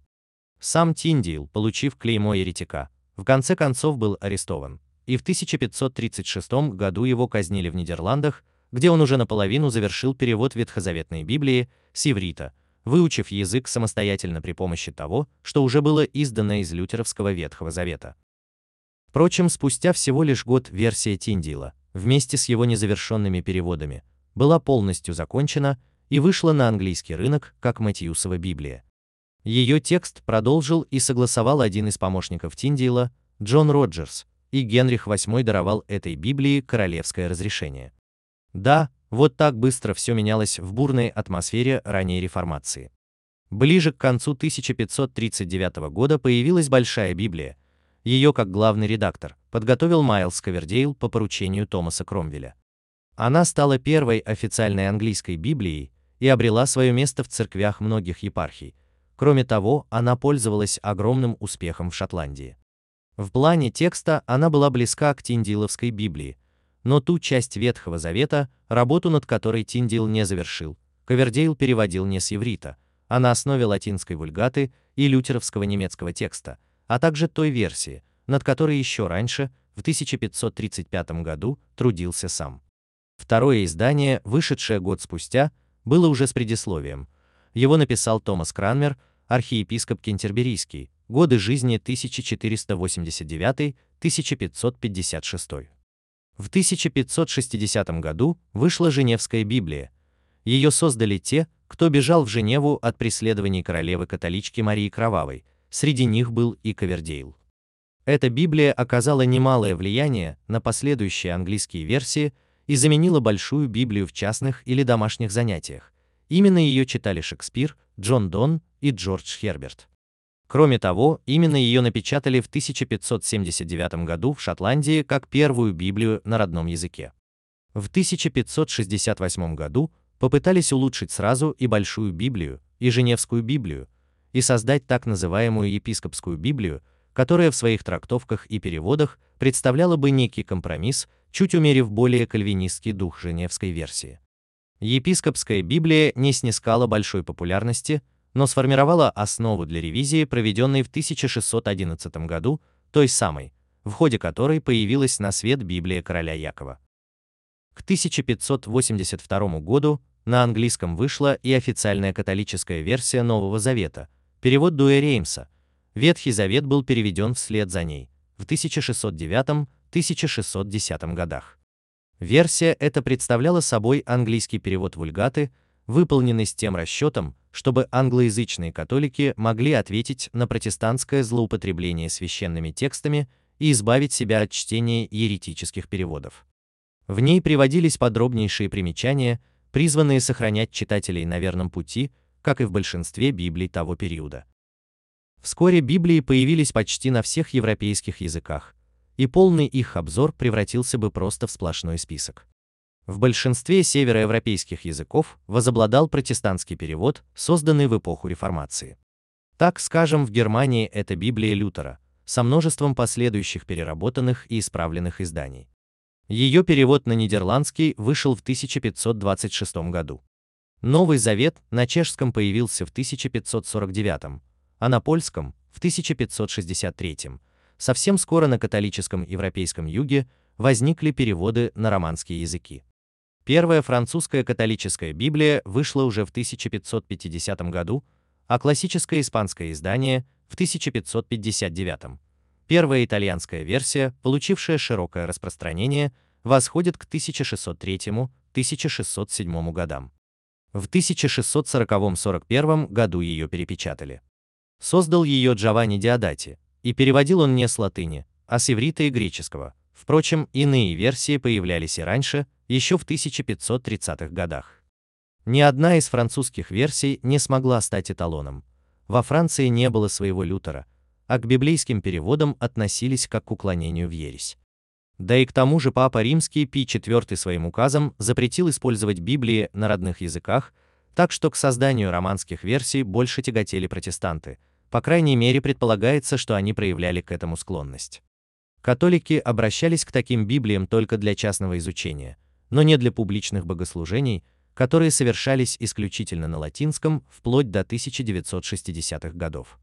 Сам Тиндейл, получив клеймо еретика, в конце концов был арестован и в 1536 году его казнили в Нидерландах, где он уже наполовину завершил перевод Ветхозаветной Библии с иврита, выучив язык самостоятельно при помощи того, что уже было издано из лютеровского Ветхого Завета. Впрочем, спустя всего лишь год версия Тиндила, вместе с его незавершенными переводами, была полностью закончена и вышла на английский рынок как Матьюсова Библия. Ее текст продолжил и согласовал один из помощников Тиндила, Джон Роджерс, и Генрих VIII даровал этой Библии королевское разрешение. Да, вот так быстро все менялось в бурной атмосфере ранней реформации. Ближе к концу 1539 года появилась Большая Библия. Ее, как главный редактор, подготовил Майлз Ковердейл по поручению Томаса Кромвеля. Она стала первой официальной английской Библией и обрела свое место в церквях многих епархий. Кроме того, она пользовалась огромным успехом в Шотландии. В плане текста она была близка к Тиндиловской Библии, но ту часть Ветхого Завета, работу над которой Тиндил не завершил, Ковердейл переводил не с иврита, а на основе латинской вульгаты и лютеровского немецкого текста, а также той версии, над которой еще раньше, в 1535 году, трудился сам. Второе издание, вышедшее год спустя, было уже с предисловием. Его написал Томас Кранмер, архиепископ Кентерберийский, годы жизни 1489-1556. В 1560 году вышла Женевская Библия. Ее создали те, кто бежал в Женеву от преследований королевы-католички Марии Кровавой, среди них был и Ковердейл. Эта Библия оказала немалое влияние на последующие английские версии и заменила Большую Библию в частных или домашних занятиях. Именно ее читали Шекспир, Джон Дон и Джордж Херберт. Кроме того, именно ее напечатали в 1579 году в Шотландии как первую Библию на родном языке. В 1568 году попытались улучшить сразу и Большую Библию, и Женевскую Библию, и создать так называемую епископскую Библию, которая в своих трактовках и переводах представляла бы некий компромисс, чуть умерив более кальвинистский дух Женевской версии. Епископская Библия не снискала большой популярности, но сформировала основу для ревизии, проведенной в 1611 году, той самой, в ходе которой появилась на свет Библия короля Якова. К 1582 году на английском вышла и официальная католическая версия Нового Завета, перевод Дуэ Реймса. Ветхий Завет был переведен вслед за ней в 1609-1610 годах. Версия эта представляла собой английский перевод Вульгаты, выполненный с тем расчетом, чтобы англоязычные католики могли ответить на протестантское злоупотребление священными текстами и избавить себя от чтения еретических переводов. В ней приводились подробнейшие примечания, призванные сохранять читателей на верном пути, как и в большинстве Библий того периода. Вскоре Библии появились почти на всех европейских языках, и полный их обзор превратился бы просто в сплошной список. В большинстве североевропейских языков возобладал протестантский перевод, созданный в эпоху Реформации. Так, скажем, в Германии это Библия Лютера, со множеством последующих переработанных и исправленных изданий. Ее перевод на нидерландский вышел в 1526 году. Новый Завет на чешском появился в 1549, а на польском – в 1563. Совсем скоро на католическом европейском юге возникли переводы на романские языки. Первая французская католическая Библия вышла уже в 1550 году, а классическое испанское издание в 1559. Первая итальянская версия, получившая широкое распространение, восходит к 1603-1607 годам. В 1640-41 году ее перепечатали. Создал ее Джованни Диодати, и переводил он не с латыни, а с иврита и греческого. Впрочем, иные версии появлялись и раньше, еще в 1530-х годах. Ни одна из французских версий не смогла стать эталоном. Во Франции не было своего Лютера, а к библейским переводам относились как к уклонению в ересь. Да и к тому же Папа Римский Пий IV своим указом запретил использовать Библии на родных языках, так что к созданию романских версий больше тяготели протестанты, по крайней мере предполагается, что они проявляли к этому склонность. Католики обращались к таким Библиям только для частного изучения – но не для публичных богослужений, которые совершались исключительно на латинском вплоть до 1960-х годов.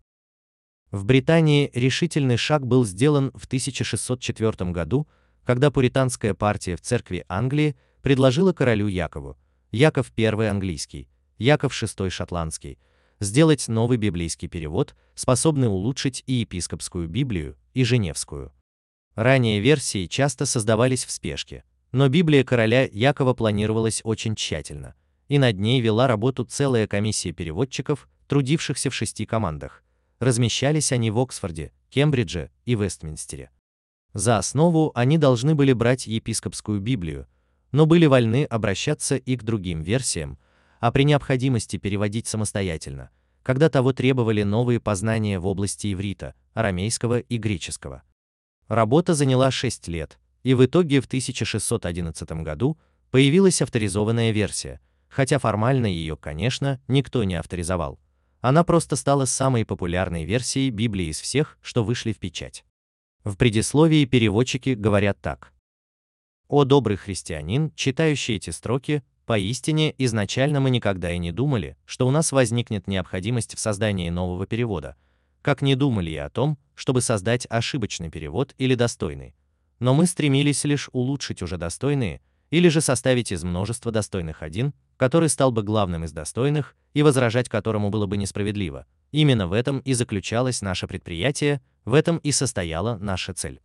В Британии решительный шаг был сделан в 1604 году, когда пуританская партия в церкви Англии предложила королю Якову, Яков I английский, Яков VI шотландский, сделать новый библейский перевод, способный улучшить и епископскую Библию, и Женевскую. Ранее версии часто создавались в спешке, но Библия короля Якова планировалась очень тщательно, и над ней вела работу целая комиссия переводчиков, трудившихся в шести командах. Размещались они в Оксфорде, Кембридже и Вестминстере. За основу они должны были брать епископскую Библию, но были вольны обращаться и к другим версиям, а при необходимости переводить самостоятельно, когда того требовали новые познания в области иврита, арамейского и греческого. Работа заняла 6 лет, и в итоге в 1611 году появилась авторизованная версия, хотя формально ее, конечно, никто не авторизовал. Она просто стала самой популярной версией Библии из всех, что вышли в печать. В предисловии переводчики говорят так. «О добрый христианин, читающий эти строки, поистине изначально мы никогда и не думали, что у нас возникнет необходимость в создании нового перевода, как не думали и о том, чтобы создать ошибочный перевод или достойный. Но мы стремились лишь улучшить уже достойные, или же составить из множества достойных один, который стал бы главным из достойных и возражать которому было бы несправедливо. Именно в этом и заключалось наше предприятие, в этом и состояла наша цель.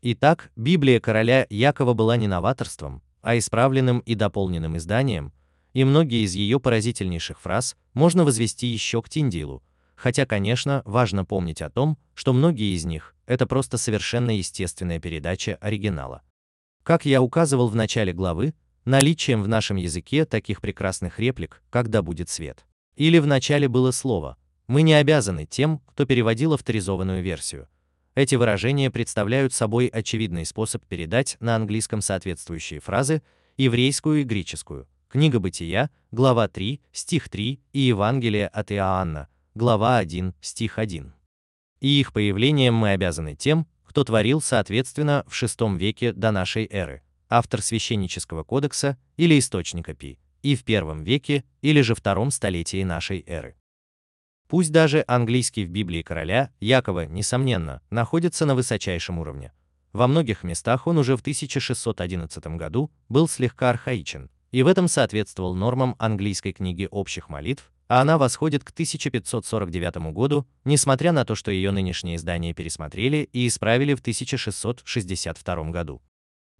Итак, Библия короля Якова была не новаторством, а исправленным и дополненным изданием, и многие из ее поразительнейших фраз можно возвести еще к Тиндилу, хотя, конечно, важно помнить о том, что многие из них – это просто совершенно естественная передача оригинала. Как я указывал в начале главы, наличием в нашем языке таких прекрасных реплик, когда будет свет. Или в начале было слово, мы не обязаны тем, кто переводил авторизованную версию. Эти выражения представляют собой очевидный способ передать на английском соответствующие фразы, еврейскую и греческую. Книга Бытия, глава 3, стих 3 и Евангелие от Иоанна, глава 1, стих 1. И их появлением мы обязаны тем, кто творил соответственно в VI веке до нашей эры, автор священнического кодекса или источника Пи, и в первом веке или же втором столетии нашей эры. Пусть даже английский в Библии короля Якова, несомненно, находится на высочайшем уровне. Во многих местах он уже в 1611 году был слегка архаичен, и в этом соответствовал нормам английской книги общих молитв, а она восходит к 1549 году, несмотря на то, что ее нынешнее издание пересмотрели и исправили в 1662 году.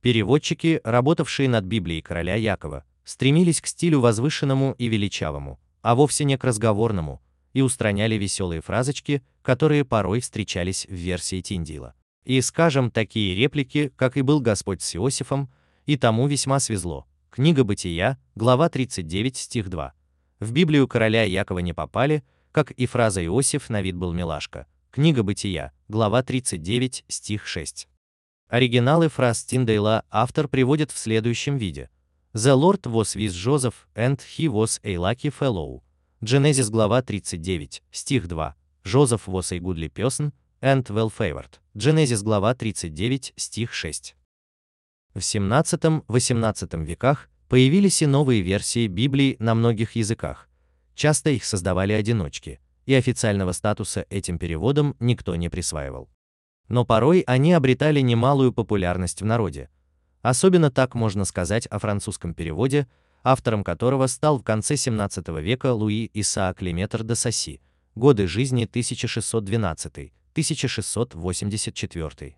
Переводчики, работавшие над Библией короля Якова, стремились к стилю возвышенному и величавому, а вовсе не к разговорному, и устраняли веселые фразочки, которые порой встречались в версии Тиндила. И, скажем, такие реплики, как и был Господь с Иосифом, и тому весьма свезло. Книга Бытия, глава 39, стих 2. В Библию короля Якова не попали, как и фраза Иосиф на вид был милашка. Книга Бытия, глава 39, стих 6. Оригиналы фраз Тиндейла автор приводит в следующем виде. The Lord was with Joseph, and he was a lucky fellow. Genesis глава 39, стих 2. Joseph was a goodly person, and well favored. Genesis глава 39, стих 6. В 17-18 веках Появились и новые версии Библии на многих языках. Часто их создавали одиночки, и официального статуса этим переводам никто не присваивал. Но порой они обретали немалую популярность в народе. Особенно так можно сказать о французском переводе, автором которого стал в конце 17 века Луи Исаак Леметр де Сасси, годы жизни 1612-1684.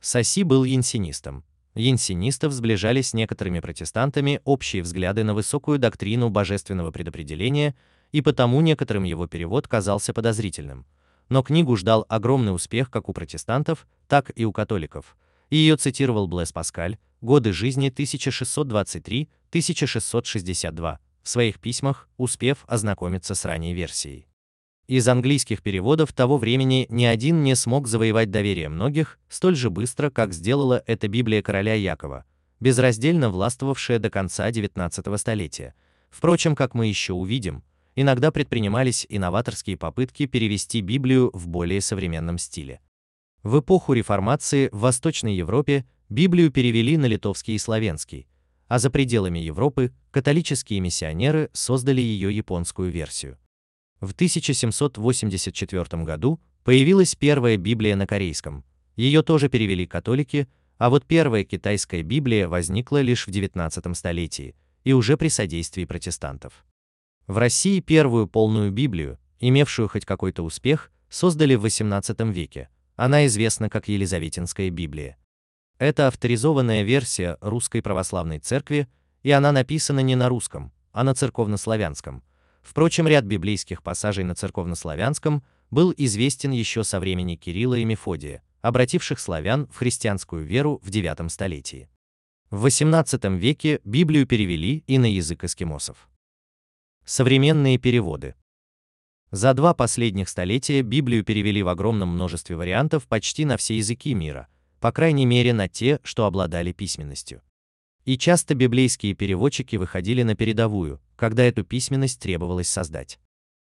Сасси был янсинистом, янсенистов сближали с некоторыми протестантами общие взгляды на высокую доктрину божественного предопределения, и потому некоторым его перевод казался подозрительным. Но книгу ждал огромный успех как у протестантов, так и у католиков, и ее цитировал Блэс Паскаль, годы жизни 1623-1662, в своих письмах, успев ознакомиться с ранней версией. Из английских переводов того времени ни один не смог завоевать доверие многих столь же быстро, как сделала это Библия короля Якова, безраздельно властвовавшая до конца XIX столетия. Впрочем, как мы еще увидим, иногда предпринимались инноваторские попытки перевести Библию в более современном стиле. В эпоху реформации в Восточной Европе Библию перевели на литовский и славянский, а за пределами Европы католические миссионеры создали ее японскую версию. В 1784 году появилась первая Библия на корейском. Ее тоже перевели католики, а вот первая китайская Библия возникла лишь в XIX столетии и уже при содействии протестантов. В России первую полную Библию, имевшую хоть какой-то успех, создали в XVIII веке, она известна как Елизаветинская Библия. Это авторизованная версия Русской Православной Церкви, и она написана не на русском, а на церковнославянском. Впрочем, ряд библейских пассажей на церковнославянском был известен еще со времени Кирилла и Мефодия, обративших славян в христианскую веру в IX столетии. В XVIII веке Библию перевели и на язык эскимосов. Современные переводы. За два последних столетия Библию перевели в огромном множестве вариантов почти на все языки мира, по крайней мере на те, что обладали письменностью. И часто библейские переводчики выходили на передовую, когда эту письменность требовалось создать.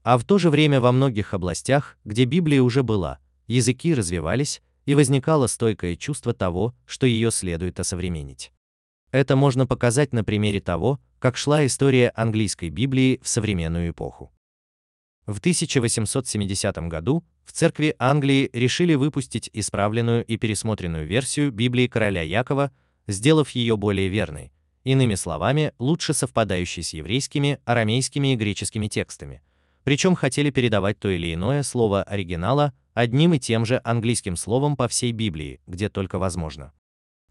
А в то же время во многих областях, где Библия уже была, языки развивались, и возникало стойкое чувство того, что ее следует осовременить. Это можно показать на примере того, как шла история английской Библии в современную эпоху. В 1870 году в церкви Англии решили выпустить исправленную и пересмотренную версию Библии короля Якова, сделав ее более верной, иными словами, лучше совпадающей с еврейскими, арамейскими и греческими текстами. Причем хотели передавать то или иное слово оригинала одним и тем же английским словом по всей Библии, где только возможно.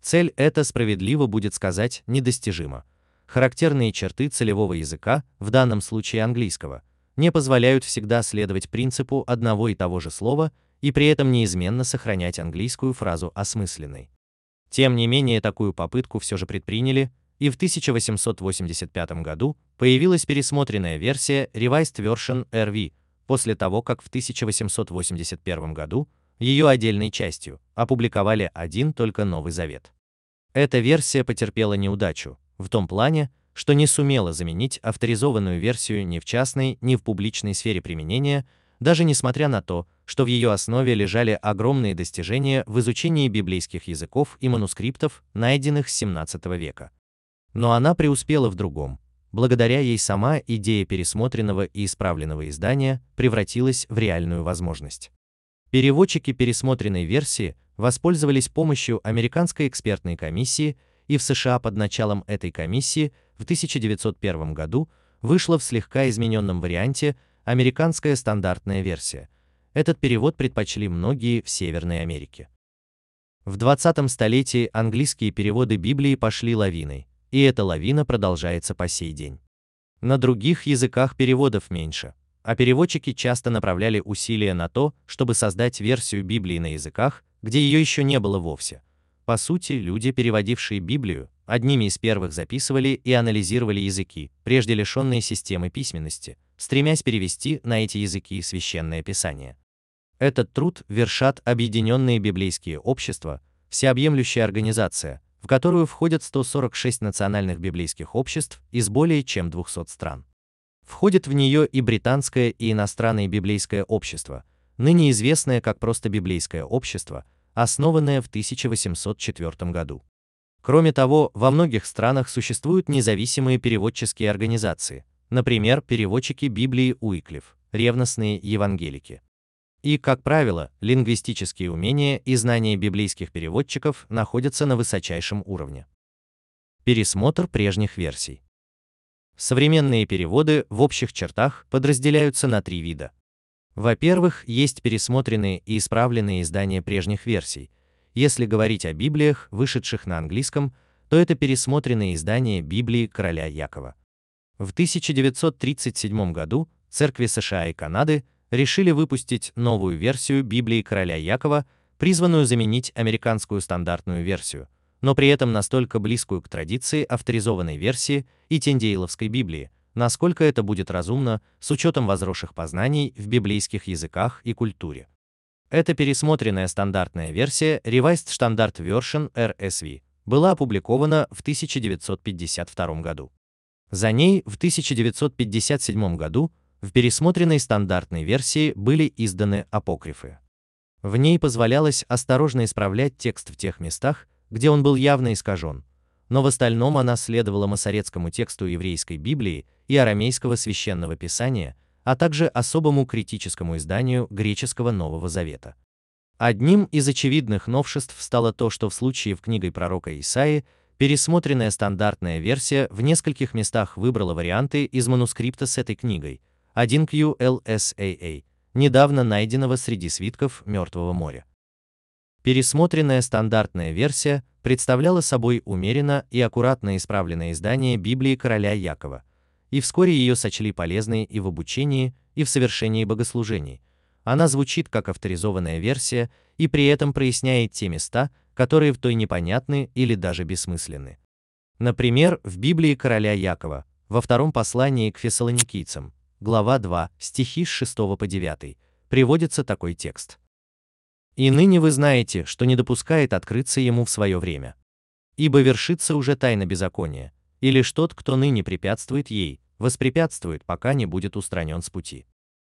Цель эта справедливо будет сказать недостижима. Характерные черты целевого языка, в данном случае английского, не позволяют всегда следовать принципу одного и того же слова и при этом неизменно сохранять английскую фразу осмысленной. Тем не менее, такую попытку все же предприняли, и в 1885 году появилась пересмотренная версия Revised Version RV, после того, как в 1881 году ее отдельной частью опубликовали один только Новый Завет. Эта версия потерпела неудачу, в том плане, что не сумела заменить авторизованную версию ни в частной, ни в публичной сфере применения, даже несмотря на то, что в ее основе лежали огромные достижения в изучении библейских языков и манускриптов, найденных с 17 века. Но она преуспела в другом. Благодаря ей сама идея пересмотренного и исправленного издания превратилась в реальную возможность. Переводчики пересмотренной версии воспользовались помощью американской экспертной комиссии, и в США под началом этой комиссии в 1901 году вышла в слегка измененном варианте американская стандартная версия. Этот перевод предпочли многие в Северной Америке. В 20 столетии английские переводы Библии пошли лавиной, и эта лавина продолжается по сей день. На других языках переводов меньше, а переводчики часто направляли усилия на то, чтобы создать версию Библии на языках, где ее еще не было вовсе. По сути, люди, переводившие Библию, одними из первых записывали и анализировали языки, прежде лишенные системы письменности, стремясь перевести на эти языки священное писание. Этот труд вершат Объединенные библейские общества, всеобъемлющая организация, в которую входят 146 национальных библейских обществ из более чем 200 стран. Входит в нее и британское и иностранное библейское общество, ныне известное как просто библейское общество, основанная в 1804 году. Кроме того, во многих странах существуют независимые переводческие организации, например, переводчики Библии Уиклиф, ревностные евангелики. И, как правило, лингвистические умения и знания библейских переводчиков находятся на высочайшем уровне. Пересмотр прежних версий. Современные переводы в общих чертах подразделяются на три вида. Во-первых, есть пересмотренные и исправленные издания прежних версий. Если говорить о Библиях, вышедших на английском, то это пересмотренные издания Библии короля Якова. В 1937 году церкви США и Канады решили выпустить новую версию Библии короля Якова, призванную заменить американскую стандартную версию, но при этом настолько близкую к традиции авторизованной версии и Тендейловской Библии, насколько это будет разумно с учетом возросших познаний в библейских языках и культуре. Эта пересмотренная стандартная версия Revised Standard Version RSV была опубликована в 1952 году. За ней в 1957 году в пересмотренной стандартной версии были изданы апокрифы. В ней позволялось осторожно исправлять текст в тех местах, где он был явно искажен, но в остальном она следовала масоретскому тексту еврейской Библии и арамейского священного писания, а также особому критическому изданию греческого Нового Завета. Одним из очевидных новшеств стало то, что в случае в книгой пророка Исаии пересмотренная стандартная версия в нескольких местах выбрала варианты из манускрипта с этой книгой, 1 QLSAA, недавно найденного среди свитков Мертвого моря. Пересмотренная стандартная версия представляла собой умеренно и аккуратно исправленное издание Библии короля Якова, и вскоре ее сочли полезной и в обучении, и в совершении богослужений. Она звучит как авторизованная версия и при этом проясняет те места, которые в той непонятны или даже бессмысленны. Например, в Библии короля Якова, во втором послании к фессалоникийцам, глава 2, стихи с 6 по 9, приводится такой текст. И ныне вы знаете, что не допускает открыться ему в свое время. Ибо вершится уже тайна беззакония, и лишь тот, кто ныне препятствует ей, воспрепятствует, пока не будет устранен с пути.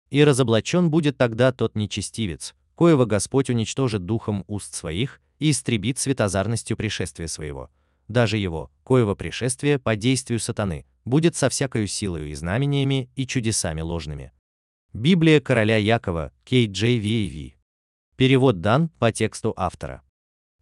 И разоблачен будет тогда тот нечестивец, коего Господь уничтожит духом уст своих и истребит светозарностью пришествия своего. Даже его, коего пришествие по действию сатаны, будет со всякою силою и знамениями и чудесами ложными. Библия короля Якова, KJVAV. Перевод дан по тексту автора.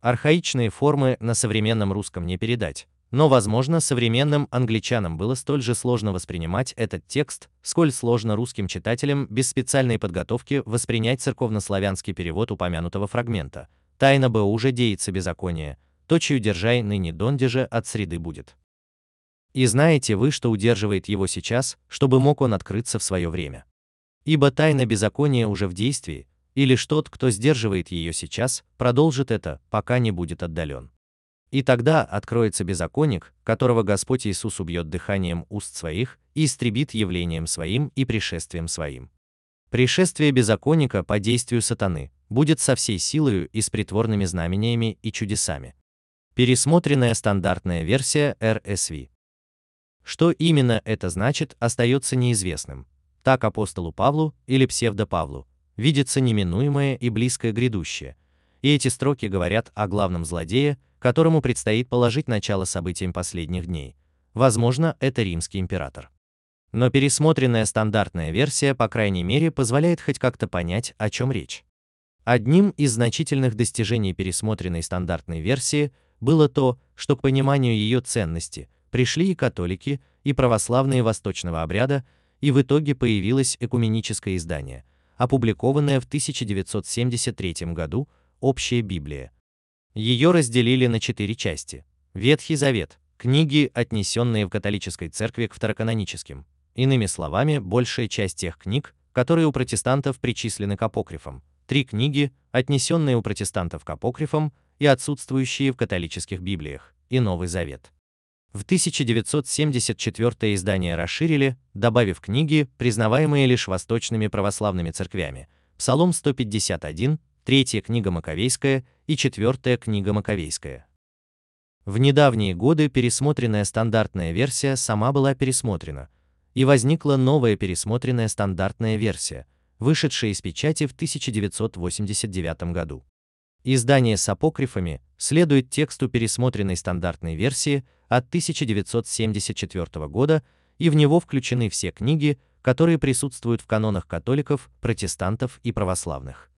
Архаичные формы на современном русском не передать, но, возможно, современным англичанам было столь же сложно воспринимать этот текст, сколь сложно русским читателям без специальной подготовки воспринять церковнославянский перевод упомянутого фрагмента. «Тайна бы уже деется беззаконие, то, чью держай ныне дондеже от среды будет». И знаете вы, что удерживает его сейчас, чтобы мог он открыться в свое время. Ибо тайна беззакония уже в действии, и лишь тот, кто сдерживает ее сейчас, продолжит это, пока не будет отдален. И тогда откроется беззаконник, которого Господь Иисус убьет дыханием уст своих и истребит явлением своим и пришествием своим. Пришествие беззаконника по действию сатаны будет со всей силою и с притворными знамениями и чудесами. Пересмотренная стандартная версия RSV. Что именно это значит, остается неизвестным. Так апостолу Павлу или псевдопавлу видится неминуемое и близкое грядущее. И эти строки говорят о главном злодее, которому предстоит положить начало событиям последних дней. Возможно, это римский император. Но пересмотренная стандартная версия, по крайней мере, позволяет хоть как-то понять, о чем речь. Одним из значительных достижений пересмотренной стандартной версии было то, что к пониманию ее ценности пришли и католики, и православные восточного обряда, и в итоге появилось экуменическое издание – опубликованная в 1973 году «Общая Библия». Ее разделили на четыре части. Ветхий Завет – книги, отнесенные в католической церкви к второканоническим. Иными словами, большая часть тех книг, которые у протестантов причислены к апокрифам. Три книги, отнесенные у протестантов к апокрифам и отсутствующие в католических Библиях, и Новый Завет. В 1974 издание расширили, добавив книги, признаваемые лишь восточными православными церквями, Псалом 151, Третья книга Маковейская и Четвертая книга Маковейская. В недавние годы пересмотренная стандартная версия сама была пересмотрена, и возникла новая пересмотренная стандартная версия, вышедшая из печати в 1989 году. Издание с апокрифами следует тексту пересмотренной стандартной версии – от 1974 года, и в него включены все книги, которые присутствуют в канонах католиков, протестантов и православных.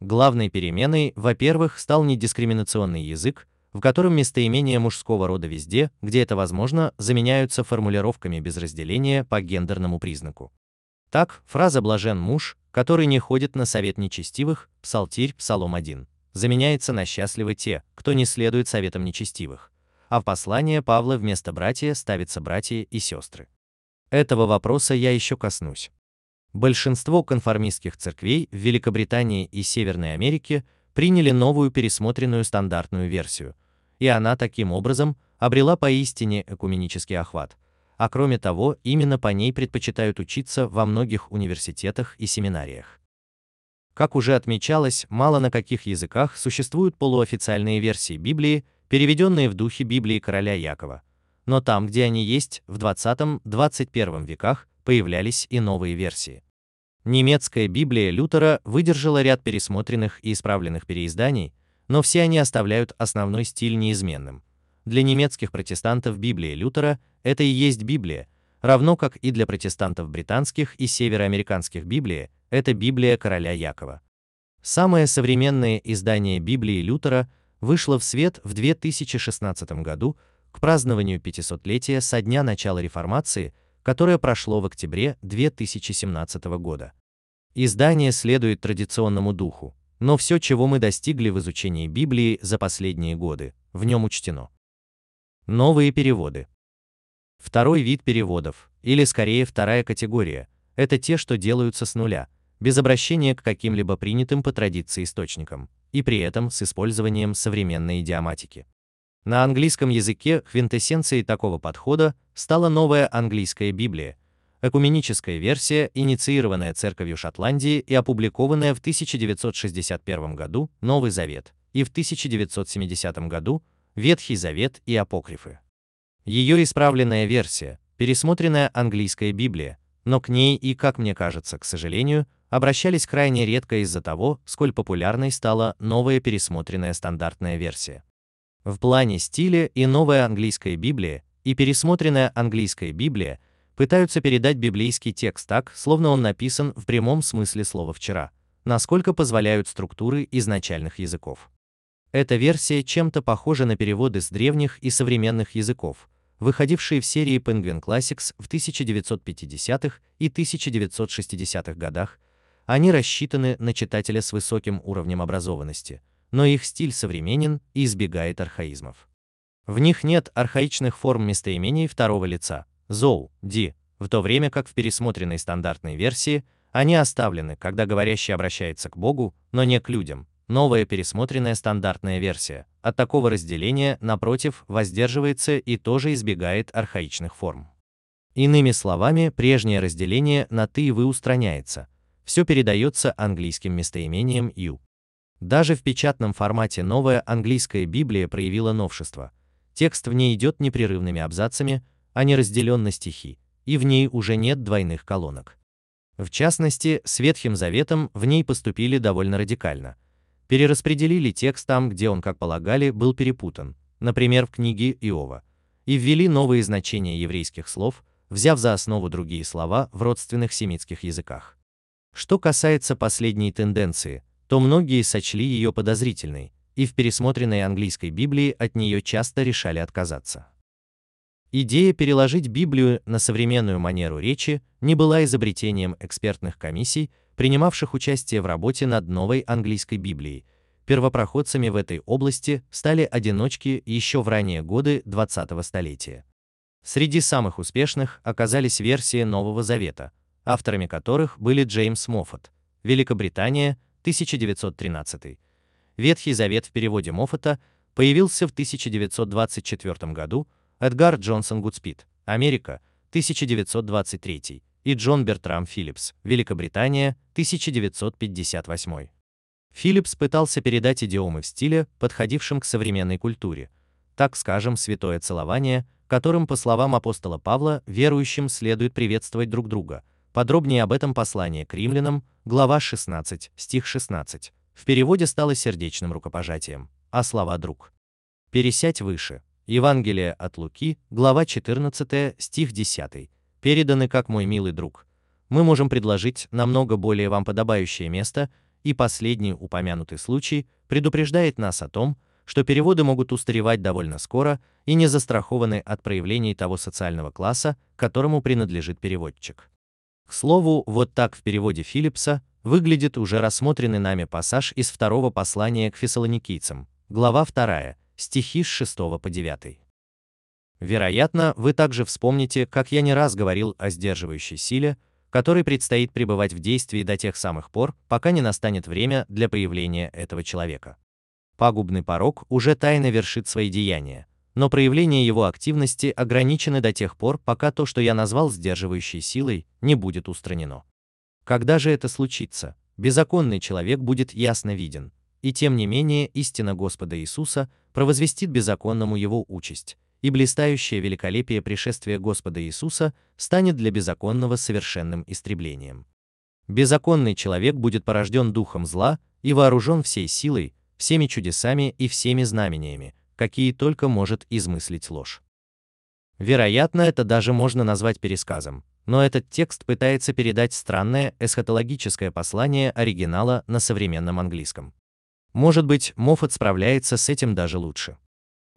Главной переменой, во-первых, стал недискриминационный язык, в котором местоимения мужского рода везде, где это возможно, заменяются формулировками без разделения по гендерному признаку. Так, фраза «блажен муж», который не ходит на совет нечестивых, Псалтирь, Псалом 1, заменяется на «счастливы те, кто не следует советам нечестивых», а в послание Павла вместо братья ставится братья и сестры. Этого вопроса я еще коснусь. Большинство конформистских церквей в Великобритании и Северной Америке приняли новую пересмотренную стандартную версию, и она таким образом обрела поистине экуменический охват, а кроме того, именно по ней предпочитают учиться во многих университетах и семинариях. Как уже отмечалось, мало на каких языках существуют полуофициальные версии Библии, переведенные в духе Библии короля Якова. Но там, где они есть, в 20-21 веках появлялись и новые версии. Немецкая Библия Лютера выдержала ряд пересмотренных и исправленных переизданий, но все они оставляют основной стиль неизменным. Для немецких протестантов Библия Лютера – это и есть Библия, равно как и для протестантов британских и североамериканских Библии – это Библия короля Якова. Самое современное издание Библии Лютера вышла в свет в 2016 году к празднованию 500-летия со дня начала реформации, которое прошло в октябре 2017 года. Издание следует традиционному духу, но все, чего мы достигли в изучении Библии за последние годы, в нем учтено. Новые переводы. Второй вид переводов, или скорее вторая категория, это те, что делаются с нуля, без обращения к каким-либо принятым по традиции источникам, и при этом с использованием современной идиоматики. На английском языке квинтэссенцией такого подхода стала новая английская Библия, экуменическая версия, инициированная Церковью Шотландии и опубликованная в 1961 году Новый Завет и в 1970 году Ветхий Завет и Апокрифы. Ее исправленная версия, пересмотренная английская Библия, но к ней и, как мне кажется, к сожалению, обращались крайне редко из-за того, сколь популярной стала новая пересмотренная стандартная версия. В плане стиля и новая английская Библия, и пересмотренная английская Библия пытаются передать библейский текст так, словно он написан в прямом смысле слова вчера, насколько позволяют структуры изначальных языков. Эта версия чем-то похожа на переводы с древних и современных языков, выходившие в серии Penguin Classics в 1950-х и 1960-х годах, они рассчитаны на читателя с высоким уровнем образованности, но их стиль современен и избегает архаизмов. В них нет архаичных форм местоимений второго лица, зоу, ди, в то время как в пересмотренной стандартной версии они оставлены, когда говорящий обращается к Богу, но не к людям, новая пересмотренная стандартная версия. От такого разделения, напротив, воздерживается и тоже избегает архаичных форм. Иными словами, прежнее разделение на «ты» и «вы» устраняется. Все передается английским местоимением «you». Даже в печатном формате новая английская Библия проявила новшество. Текст в ней идет непрерывными абзацами, а не разделен на стихи, и в ней уже нет двойных колонок. В частности, с Ветхим Заветом в ней поступили довольно радикально – перераспределили текст там, где он, как полагали, был перепутан, например, в книге Иова, и ввели новые значения еврейских слов, взяв за основу другие слова в родственных семитских языках. Что касается последней тенденции, то многие сочли ее подозрительной, и в пересмотренной английской Библии от нее часто решали отказаться. Идея переложить Библию на современную манеру речи не была изобретением экспертных комиссий, принимавших участие в работе над новой английской Библией. Первопроходцами в этой области стали одиночки еще в ранние годы 20-го столетия. Среди самых успешных оказались версии Нового Завета, авторами которых были Джеймс Моффат, Великобритания, 1913. Ветхий Завет в переводе Моффата появился в 1924 году, Эдгар Джонсон Гудспит, Америка, 1923 и Джон Бертрам Филлипс, Великобритания, 1958. Филлипс пытался передать идиомы в стиле, подходившем к современной культуре. Так скажем, святое целование, которым, по словам апостола Павла, верующим следует приветствовать друг друга. Подробнее об этом послание к римлянам, глава 16, стих 16. В переводе стало сердечным рукопожатием, а слова «друг». Пересядь выше. Евангелие от Луки, глава 14, стих 10 переданы как мой милый друг. Мы можем предложить намного более вам подобающее место, и последний упомянутый случай предупреждает нас о том, что переводы могут устаревать довольно скоро и не застрахованы от проявлений того социального класса, которому принадлежит переводчик. К слову, вот так в переводе Филлипса выглядит уже рассмотренный нами пассаж из второго послания к фессалоникийцам, глава 2, стихи с 6 по 9. Вероятно, вы также вспомните, как я не раз говорил о сдерживающей силе, которой предстоит пребывать в действии до тех самых пор, пока не настанет время для появления этого человека. Пагубный порог уже тайно вершит свои деяния, но проявление его активности ограничены до тех пор, пока то, что я назвал сдерживающей силой, не будет устранено. Когда же это случится, беззаконный человек будет ясно виден, и тем не менее истина Господа Иисуса провозвестит беззаконному его участь, и блистающее великолепие пришествия Господа Иисуса станет для беззаконного совершенным истреблением. Беззаконный человек будет порожден духом зла и вооружен всей силой, всеми чудесами и всеми знамениями, какие только может измыслить ложь. Вероятно, это даже можно назвать пересказом, но этот текст пытается передать странное эсхатологическое послание оригинала на современном английском. Может быть, Моффат справляется с этим даже лучше.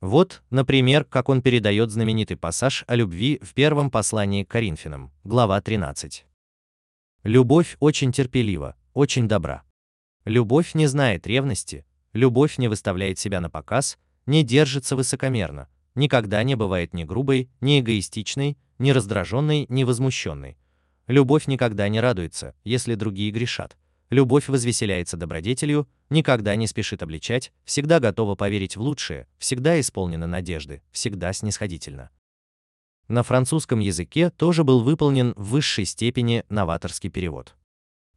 Вот, например, как он передает знаменитый пассаж о любви в первом послании к Коринфянам, глава 13. «Любовь очень терпелива, очень добра. Любовь не знает ревности, любовь не выставляет себя на показ, не держится высокомерно, никогда не бывает ни грубой, ни эгоистичной, ни раздраженной, ни возмущенной. Любовь никогда не радуется, если другие грешат. Любовь возвеселяется добродетелью, никогда не спешит обличать, всегда готова поверить в лучшее, всегда исполнена надежды, всегда снисходительна. На французском языке тоже был выполнен в высшей степени новаторский перевод.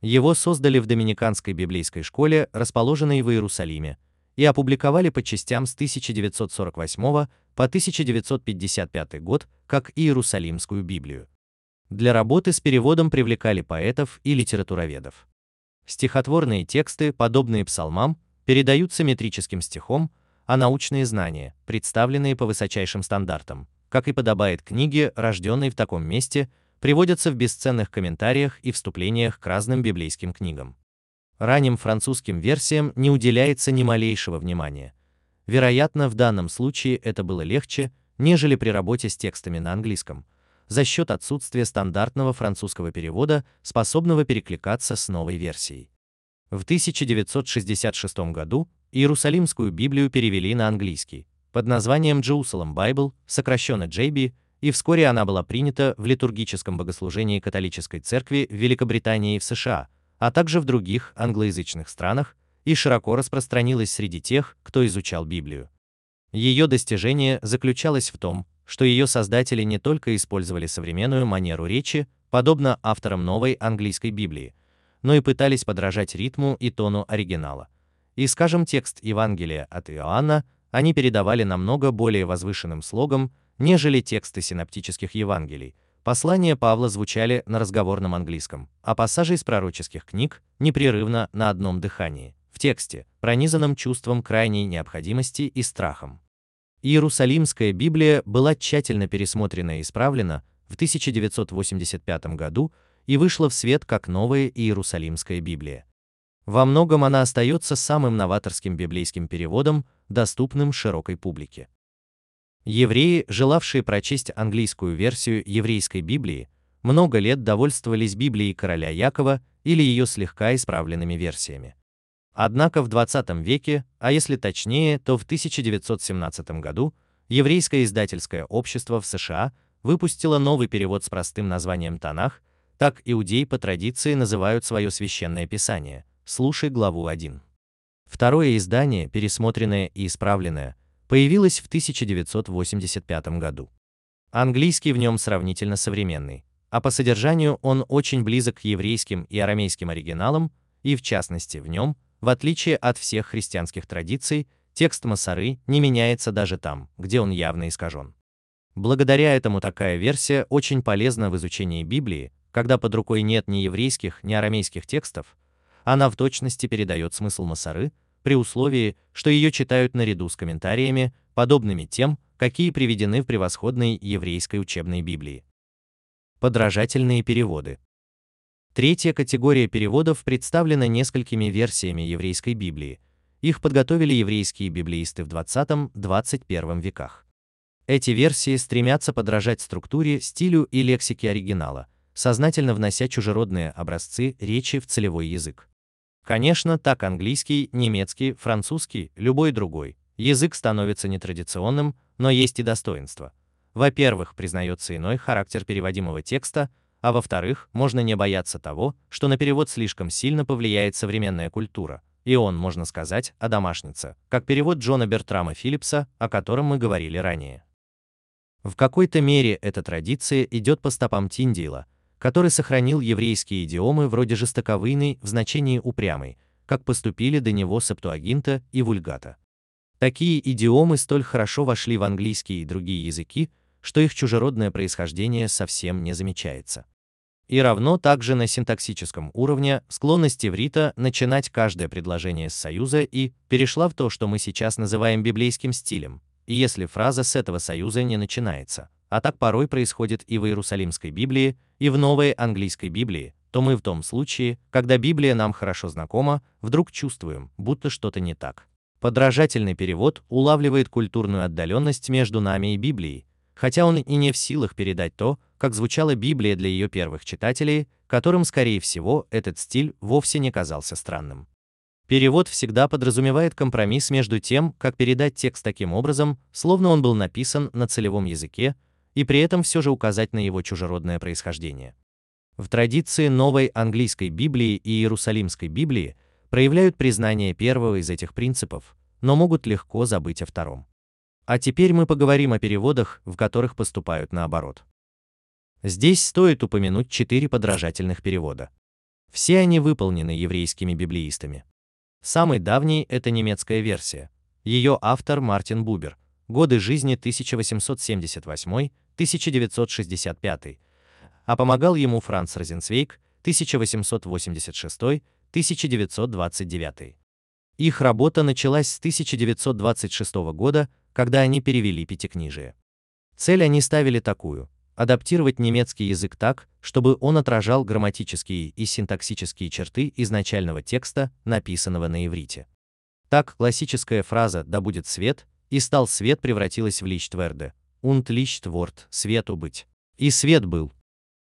Его создали в Доминиканской библейской школе, расположенной в Иерусалиме, и опубликовали по частям с 1948 по 1955 год как Иерусалимскую Библию. Для работы с переводом привлекали поэтов и литературоведов. Стихотворные тексты, подобные псалмам, передаются метрическим стихом, а научные знания, представленные по высочайшим стандартам, как и подобает книге, рожденной в таком месте, приводятся в бесценных комментариях и вступлениях к разным библейским книгам. Ранним французским версиям не уделяется ни малейшего внимания. Вероятно, в данном случае это было легче, нежели при работе с текстами на английском, за счет отсутствия стандартного французского перевода, способного перекликаться с новой версией. В 1966 году Иерусалимскую Библию перевели на английский под названием Jerusalem Bible, сокращенно JB, и вскоре она была принята в литургическом богослужении католической церкви в Великобритании и в США, а также в других англоязычных странах, и широко распространилась среди тех, кто изучал Библию. Ее достижение заключалось в том, что ее создатели не только использовали современную манеру речи, подобно авторам новой английской Библии, но и пытались подражать ритму и тону оригинала. И, скажем, текст Евангелия от Иоанна они передавали намного более возвышенным слогом, нежели тексты синоптических Евангелий. Послания Павла звучали на разговорном английском, а пассажи из пророческих книг непрерывно на одном дыхании, тексте, пронизанном чувством крайней необходимости и страхом. Иерусалимская Библия была тщательно пересмотрена и исправлена в 1985 году и вышла в свет как новая Иерусалимская Библия. Во многом она остается самым новаторским библейским переводом, доступным широкой публике. Евреи, желавшие прочесть английскую версию еврейской Библии, много лет довольствовались Библией короля Якова или ее слегка исправленными версиями. Однако в 20 веке, а если точнее, то в 1917 году, еврейское издательское общество в США выпустило новый перевод с простым названием Танах, так иудеи по традиции называют свое священное писание. Слушай главу 1. Второе издание, пересмотренное и исправленное, появилось в 1985 году. Английский в нем сравнительно современный, а по содержанию он очень близок к еврейским и арамейским оригиналам, и в частности в нем в отличие от всех христианских традиций, текст Масары не меняется даже там, где он явно искажен. Благодаря этому такая версия очень полезна в изучении Библии, когда под рукой нет ни еврейских, ни арамейских текстов, она в точности передает смысл Масары, при условии, что ее читают наряду с комментариями, подобными тем, какие приведены в превосходной еврейской учебной Библии. Подражательные переводы. Третья категория переводов представлена несколькими версиями еврейской Библии. Их подготовили еврейские библеисты в 20-21 веках. Эти версии стремятся подражать структуре, стилю и лексике оригинала, сознательно внося чужеродные образцы речи в целевой язык. Конечно, так английский, немецкий, французский, любой другой язык становится нетрадиционным, но есть и достоинства. Во-первых, признается иной характер переводимого текста – а во-вторых, можно не бояться того, что на перевод слишком сильно повлияет современная культура, и он, можно сказать, одомашнится, как перевод Джона Бертрама Филлипса, о котором мы говорили ранее. В какой-то мере эта традиция идет по стопам Тиндила, который сохранил еврейские идиомы вроде жестоковыйный в значении упрямый, как поступили до него Септуагинта и Вульгата. Такие идиомы столь хорошо вошли в английский и другие языки, что их чужеродное происхождение совсем не замечается и равно также на синтаксическом уровне склонность иврита начинать каждое предложение с союза и перешла в то, что мы сейчас называем библейским стилем, если фраза с этого союза не начинается, а так порой происходит и в Иерусалимской Библии, и в Новой Английской Библии, то мы в том случае, когда Библия нам хорошо знакома, вдруг чувствуем, будто что-то не так. Подражательный перевод улавливает культурную отдаленность между нами и Библией, хотя он и не в силах передать то, как звучала Библия для ее первых читателей, которым, скорее всего, этот стиль вовсе не казался странным. Перевод всегда подразумевает компромисс между тем, как передать текст таким образом, словно он был написан на целевом языке, и при этом все же указать на его чужеродное происхождение. В традиции новой английской Библии и Иерусалимской Библии проявляют признание первого из этих принципов, но могут легко забыть о втором. А теперь мы поговорим о переводах, в которых поступают наоборот. Здесь стоит упомянуть четыре подражательных перевода. Все они выполнены еврейскими библеистами. Самый давний – это немецкая версия. Ее автор Мартин Бубер. Годы жизни 1878-1965. А помогал ему Франц Розенцвейк 1886-1929. Их работа началась с 1926 года, когда они перевели Пятикнижие. Цель они ставили такую – адаптировать немецкий язык так, чтобы он отражал грамматические и синтаксические черты изначального текста, написанного на иврите. Так классическая фраза «да будет свет» и «стал свет» превратилась в «личтверде» «und Lichtwort» – «свету быть». И свет был.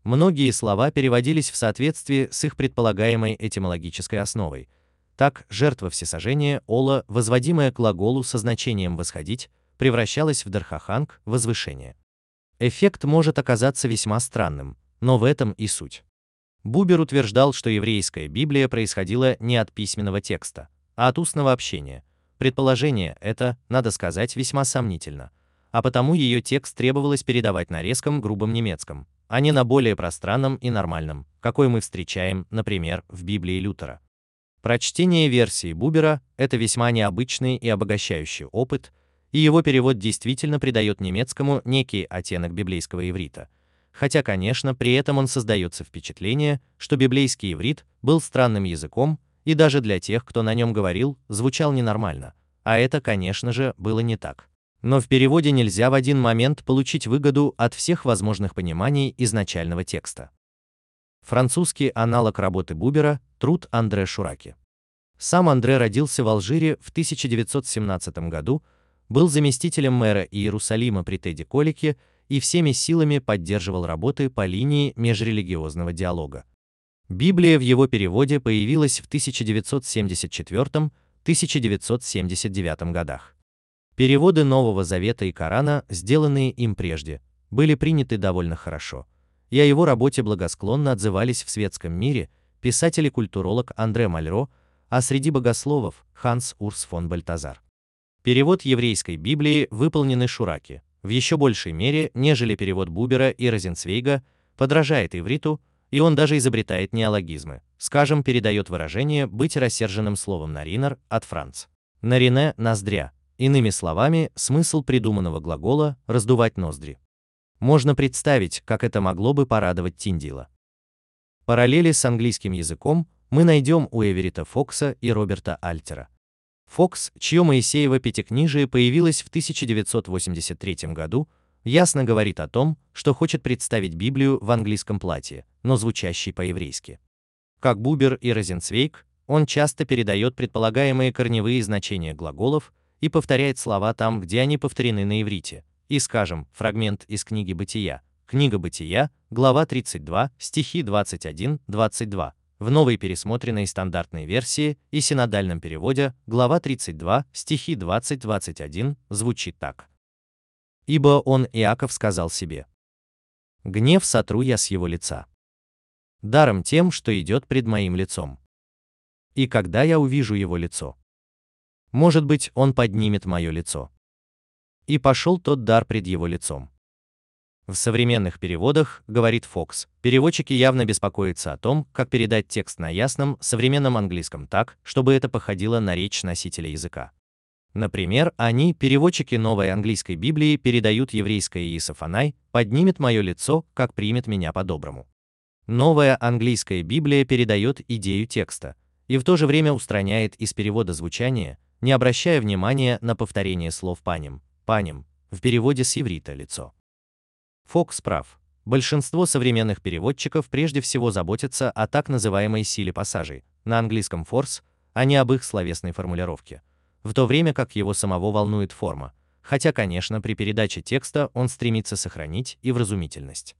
Многие слова переводились в соответствии с их предполагаемой этимологической основой. Так, жертва всесожжения Ола, возводимая к глаголу со значением «восходить», превращалась в Дархаханг – «возвышение». Эффект может оказаться весьма странным, но в этом и суть. Бубер утверждал, что еврейская Библия происходила не от письменного текста, а от устного общения. Предположение это, надо сказать, весьма сомнительно, а потому ее текст требовалось передавать на резком грубом немецком, а не на более пространном и нормальном, какой мы встречаем, например, в Библии Лютера. Прочтение версии Бубера – это весьма необычный и обогащающий опыт, и его перевод действительно придает немецкому некий оттенок библейского иврита. Хотя, конечно, при этом он создается впечатление, что библейский иврит был странным языком, и даже для тех, кто на нем говорил, звучал ненормально. А это, конечно же, было не так. Но в переводе нельзя в один момент получить выгоду от всех возможных пониманий изначального текста. Французский аналог работы Бубера – труд Андре Шураки. Сам Андре родился в Алжире в 1917 году, был заместителем мэра Иерусалима при Теди Колике и всеми силами поддерживал работы по линии межрелигиозного диалога. Библия в его переводе появилась в 1974-1979 годах. Переводы Нового Завета и Корана, сделанные им прежде, были приняты довольно хорошо, и о его работе благосклонно отзывались в светском мире писатель и Андре Мальро, а среди богословов Ханс Урс фон Бальтазар. Перевод еврейской Библии выполненный Шураки, в еще большей мере, нежели перевод Бубера и Розенцвейга, подражает ивриту, и он даже изобретает неологизмы, скажем, передает выражение «быть рассерженным словом наринер» от Франц. Нарине – ноздря, иными словами, смысл придуманного глагола «раздувать ноздри». Можно представить, как это могло бы порадовать Тиндила. Параллели с английским языком мы найдем у Эверита Фокса и Роберта Альтера. Фокс, чье Моисеево пятикнижие появилось в 1983 году, ясно говорит о том, что хочет представить Библию в английском платье, но звучащей по-еврейски. Как Бубер и Розенцвейк, он часто передает предполагаемые корневые значения глаголов и повторяет слова там, где они повторены на иврите. И, скажем, фрагмент из книги Бытия, книга Бытия, глава 32, стихи 21-22, в новой пересмотренной стандартной версии и синодальном переводе, глава 32, стихи 20-21, звучит так. «Ибо он, Иаков, сказал себе, «Гнев сотру я с его лица, даром тем, что идет пред моим лицом. И когда я увижу его лицо, может быть, он поднимет мое лицо». И пошел тот дар пред его лицом. В современных переводах, говорит Фокс, переводчики явно беспокоятся о том, как передать текст на ясном, современном английском так, чтобы это походило на речь носителя языка. Например, они, переводчики новой английской Библии, передают еврейское Иисофанай «поднимет мое лицо, как примет меня по-доброму». Новая английская Библия передает идею текста и в то же время устраняет из перевода звучание, не обращая внимания на повторение слов панем, панем, в переводе с иврита лицо. Фокс прав. Большинство современных переводчиков прежде всего заботятся о так называемой силе пассажей, на английском force, а не об их словесной формулировке, в то время как его самого волнует форма, хотя, конечно, при передаче текста он стремится сохранить и вразумительность.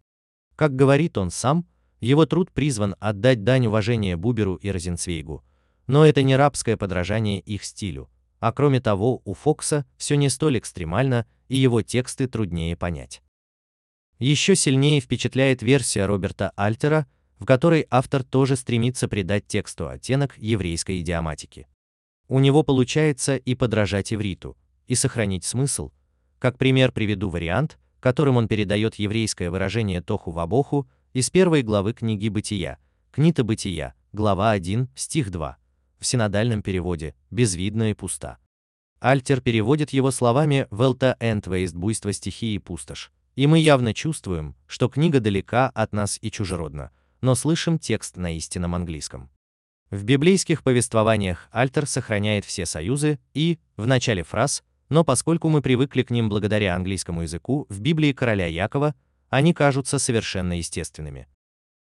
Как говорит он сам, его труд призван отдать дань уважения Буберу и Розенцвейгу, Но это не рабское подражание их стилю, а кроме того, у Фокса все не столь экстремально, и его тексты труднее понять. Еще сильнее впечатляет версия Роберта Альтера, в которой автор тоже стремится придать тексту оттенок еврейской идиоматики. У него получается и подражать ивриту, и сохранить смысл. Как пример приведу вариант, которым он передает еврейское выражение тоху вабоху из первой главы книги Бытия, Книта Бытия, глава 1, стих 2. В синодальном переводе «безвидно и пусто». Альтер переводит его словами «Велта энд вейст буйство стихии пустошь», и мы явно чувствуем, что книга далека от нас и чужеродна, но слышим текст на истинном английском. В библейских повествованиях Альтер сохраняет все союзы и, в начале фраз, но поскольку мы привыкли к ним благодаря английскому языку, в Библии короля Якова они кажутся совершенно естественными.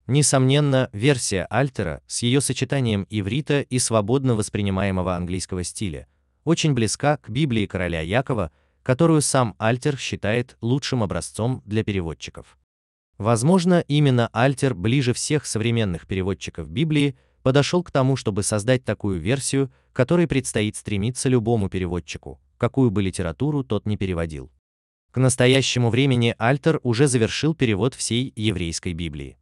Несомненно, версия Альтера с ее сочетанием иврита и свободно воспринимаемого английского стиля очень близка к Библии короля Якова, которую сам Альтер считает лучшим образцом для переводчиков. Возможно, именно Альтер ближе всех современных переводчиков Библии подошел к тому, чтобы создать такую версию, которой предстоит стремиться любому переводчику, какую бы литературу тот не переводил. К настоящему времени Альтер уже завершил перевод всей еврейской Библии.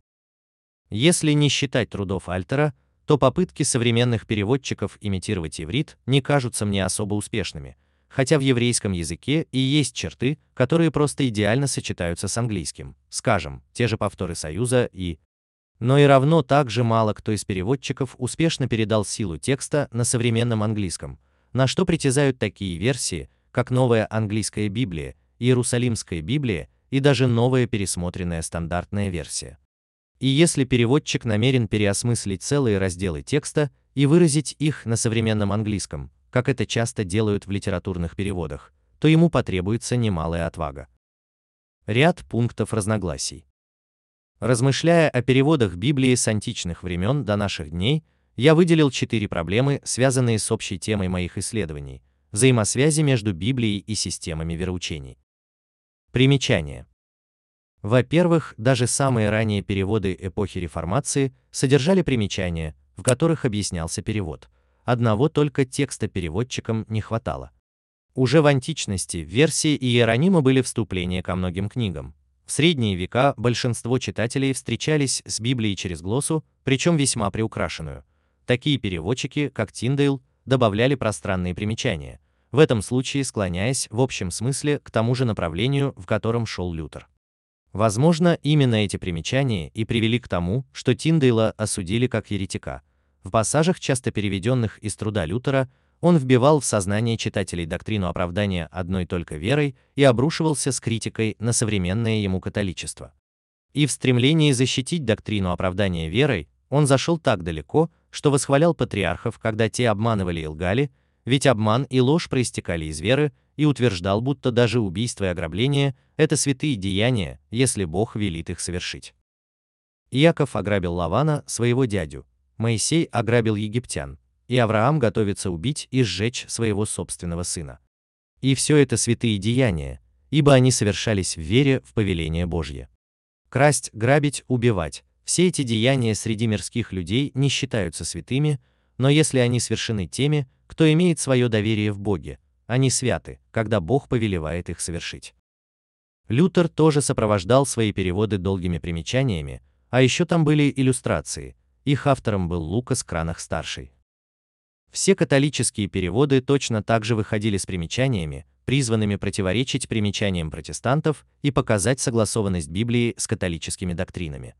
Если не считать трудов Альтера, то попытки современных переводчиков имитировать иврит не кажутся мне особо успешными, хотя в еврейском языке и есть черты, которые просто идеально сочетаются с английским, скажем, те же повторы союза и но и равно так же мало кто из переводчиков успешно передал силу текста на современном английском, на что притязают такие версии, как новая английская Библия, Иерусалимская Библия и даже новая пересмотренная стандартная версия. И если переводчик намерен переосмыслить целые разделы текста и выразить их на современном английском, как это часто делают в литературных переводах, то ему потребуется немалая отвага. Ряд пунктов разногласий. Размышляя о переводах Библии с античных времен до наших дней, я выделил четыре проблемы, связанные с общей темой моих исследований – взаимосвязи между Библией и системами вероучений. Примечание. Во-первых, даже самые ранние переводы эпохи Реформации содержали примечания, в которых объяснялся перевод. Одного только текста переводчикам не хватало. Уже в античности версии Иеронима были вступления ко многим книгам. В средние века большинство читателей встречались с Библией через глоссу, причем весьма приукрашенную. Такие переводчики, как Тиндейл, добавляли пространные примечания, в этом случае склоняясь в общем смысле к тому же направлению, в котором шел Лютер. Возможно, именно эти примечания и привели к тому, что Тиндейла осудили как еретика. В пассажах, часто переведенных из труда Лютера, он вбивал в сознание читателей доктрину оправдания одной только верой и обрушивался с критикой на современное ему католичество. И в стремлении защитить доктрину оправдания верой, он зашел так далеко, что восхвалял патриархов, когда те обманывали и лгали, ведь обман и ложь проистекали из веры, и утверждал, будто даже убийство и ограбление – это святые деяния, если Бог велит их совершить. Иаков ограбил Лавана, своего дядю, Моисей ограбил египтян, и Авраам готовится убить и сжечь своего собственного сына. И все это святые деяния, ибо они совершались в вере в повеление Божье. Красть, грабить, убивать – все эти деяния среди мирских людей не считаются святыми, но если они совершены теми, кто имеет свое доверие в Боге, они святы, когда Бог повелевает их совершить. Лютер тоже сопровождал свои переводы долгими примечаниями, а еще там были иллюстрации, их автором был Лукас Кранах-старший. Все католические переводы точно так же выходили с примечаниями, призванными противоречить примечаниям протестантов и показать согласованность Библии с католическими доктринами.